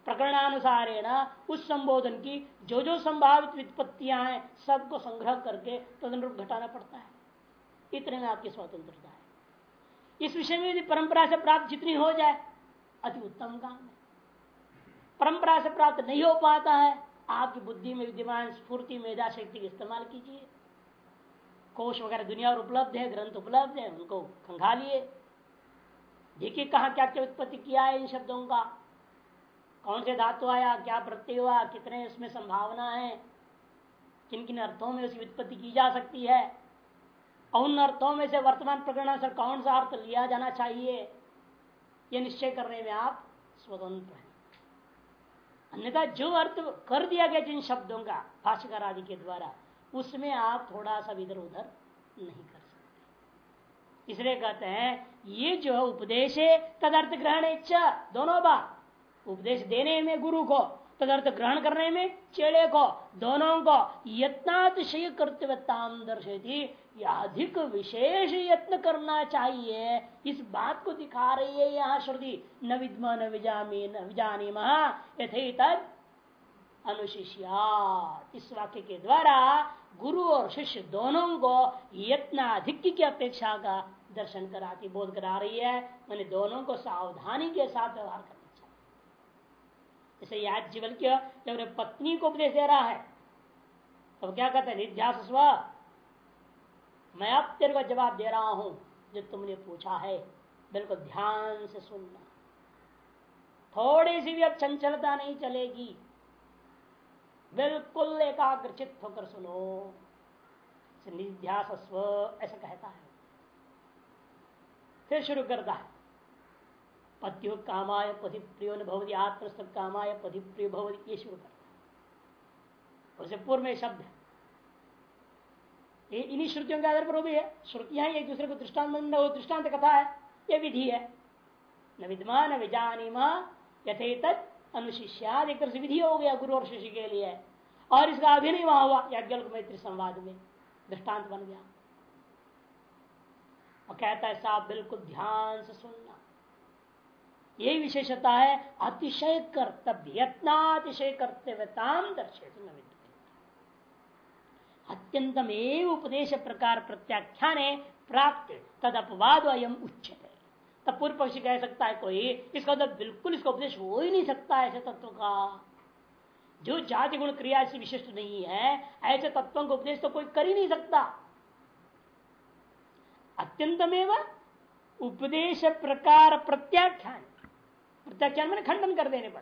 प्रकरणानुसार उस संबोधन की जो जो संभावित वित्पत्तियाँ हैं, सबको संग्रह करके तदनुरूप घटाना पड़ता है। इतने में आपकी स्वतंत्रता है। इस विषय में यदि परंपरा से प्राप्त जितनी हो जाए, अति उत्तम काम है। परंपरा से प्राप्त नहीं हो पाता है, आपकी बुद्धि में विद्यमान स्फूर्ति मेधा शक्ति का इस्तेमाल कीजिए। कोष वगैरह दुनिया और उपलब्ध है, ग्रंथ उपलब्ध है, उनको खंगालिए। देखिए कहा क्या क्या उत्पत्ति किया है इन शब्दों का। कौन से धातु आया, क्या प्रत्यय हुआ, कितने उसमें संभावना है किन किन अर्थों में उसकी उत्पत्ति की जा सकती है उन अर्थों में से वर्तमान प्रकरण से कौन सा अर्थ लिया जाना चाहिए यह निश्चय करने में आप स्वतंत्र हैं। अन्यथा जो अर्थ कर दिया गया जिन शब्दों का, भाष्यकार आदि के द्वारा, उसमें आप थोड़ा सा इधर उधर नहीं कर सकते। इसलिए कहते हैं, ये जो है उपदेश है, तदर्थ ग्रहण इच्छा दोनों बात। उपदेश देने में, गुरु को, तदर्थ ग्रहण करने में चेड़े को, दोनों को यत्नातिशय कर्तव्यताम दर्शेती अधिक विशेष यत्न करना चाहिए। इस बात को दिखा रही है यहाँ श्रुति। न विद्म न विजामी, न विजानी महा यथे तद अनुशिष्या इस वाक्य के द्वारा गुरु और शिष्य दोनों को यत्नाधिक की अपेक्षा का दर्शन कराती, बोध करा रही है। मैंने दोनों को सावधानी के साथ व्यवहार कर जैसे याद जीवन के जब पत्नी को उपदेश दे रहा है, तब क्या कहते हैं निध्यासस्व मैं अब तेरे को जवाब दे रहा हूँ, जो तुमने पूछा है। बिल्कुल ध्यान से सुनना। थोड़ी सी भी अब चंचलता नहीं चलेगी। बिल्कुल एकाग्रचित होकर सुनो। निध्यासस्व ऐसा कहता है। फिर शुरू करता है। पत्यो कामाय पति प्रियो न भवती आत्मस्थ कामाय पति प्रिय भवती, ये शुरू करता है पूर्व में शब्द है। इन्हीं श्रुतियों के आधार पर भी है। श्रुतियाँ एक दूसरे को दृष्टांत दृष्टांत कथा है, ये विधि है। न विद्वान न विजानी यथे तत् अनुशिष्याद एक तरह से विधि हो गया गुरु और शिष्य के लिए। और इसका अभिनय वहाँ हुआ याज्ञ मैत्री संवाद में। दृष्टांत बन गया। और कहता है, साहब, बिल्कुल ध्यान से सुनना। यही विशेषता है अतिशय कर्तव्य यत्नातिशय कर्तव्यताम दर्शे अत्यंतम एवं उपदेश प्रकार प्रत्याख्यान प्राप्त तद अपवाद अयम उच्चते तब पूर्व पक्षी कह सकता है, कोई इसका तो बिल्कुल इसका उपदेश हो ही नहीं सकता ऐसे तत्व का। जो जाति गुण क्रिया से विशिष्ट नहीं है, ऐसे तत्वों का उपदेश तो कोई कर ही नहीं सकता। अत्यंतमेव उपदेश प्रकार प्रत्याख्यान। प्रत्याख्यान मैंने खंडन कर देने पर।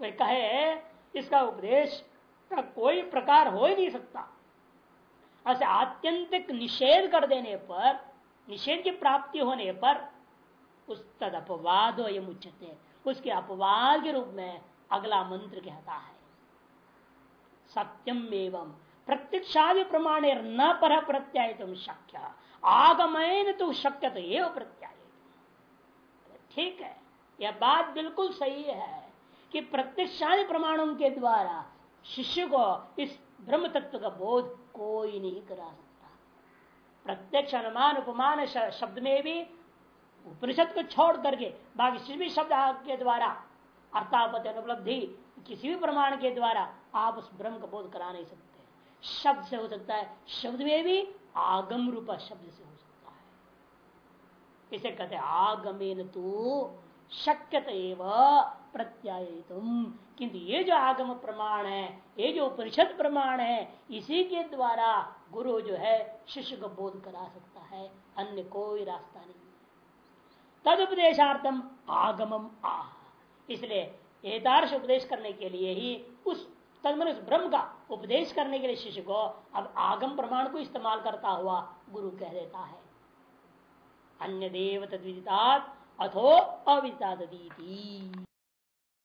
कोई कहे, इसका उपदेश का कोई प्रकार हो ही नहीं सकता। ऐसे आत्यंतिक निषेध कर देने पर, निषेध की प्राप्ति होने पर, उस तद अपवाद उसके अपवाद के रूप में अगला मंत्र कहता है, सत्यम एवं प्रत्यक्षादि प्रमाण न पर प्रत्याय तुम शक्य। आगमन तो शक्य तो ये प्रत्याय ठीक है। यह बात बिल्कुल सही है कि प्रत्यक्षादि प्रमाणों के द्वारा शिष्य को इस ब्रह्म तत्व का बोध कोई नहीं करा सकता। प्रत्यक्ष अनुमान, उपमान शब्द में भी, उपनिषद को छोड़ करके, बाकी भी शब्द के द्वारा अर्थापत अनुपलब्धि, किसी भी प्रमाण के द्वारा आप उस ब्रह्म का बोध करा नहीं सकते। शब्द से हो सकता है, शब्द में भी आगम रूपा शब्द से हो सकता है। इसे कहते आगमेन तो शक्यत प्रत्याय किंतु ये जो आगम प्रमाण है, ये जो उपनिषद प्रमाण है, इसी के द्वारा गुरु जो है, शिष्य को बोध करा सकता है, अन्य कोई रास्ता नहीं। तद उपदेशार्थम आगमम आ इसलिए एतार्श उपदेश करने के लिए ही उस तदमन ब्रह्म का उपदेश करने के लिए शिष्य को अब आगम प्रमाण को इस्तेमाल करता हुआ गुरु कह देता है। अन्य देव तद्विदिता अथो अविदिता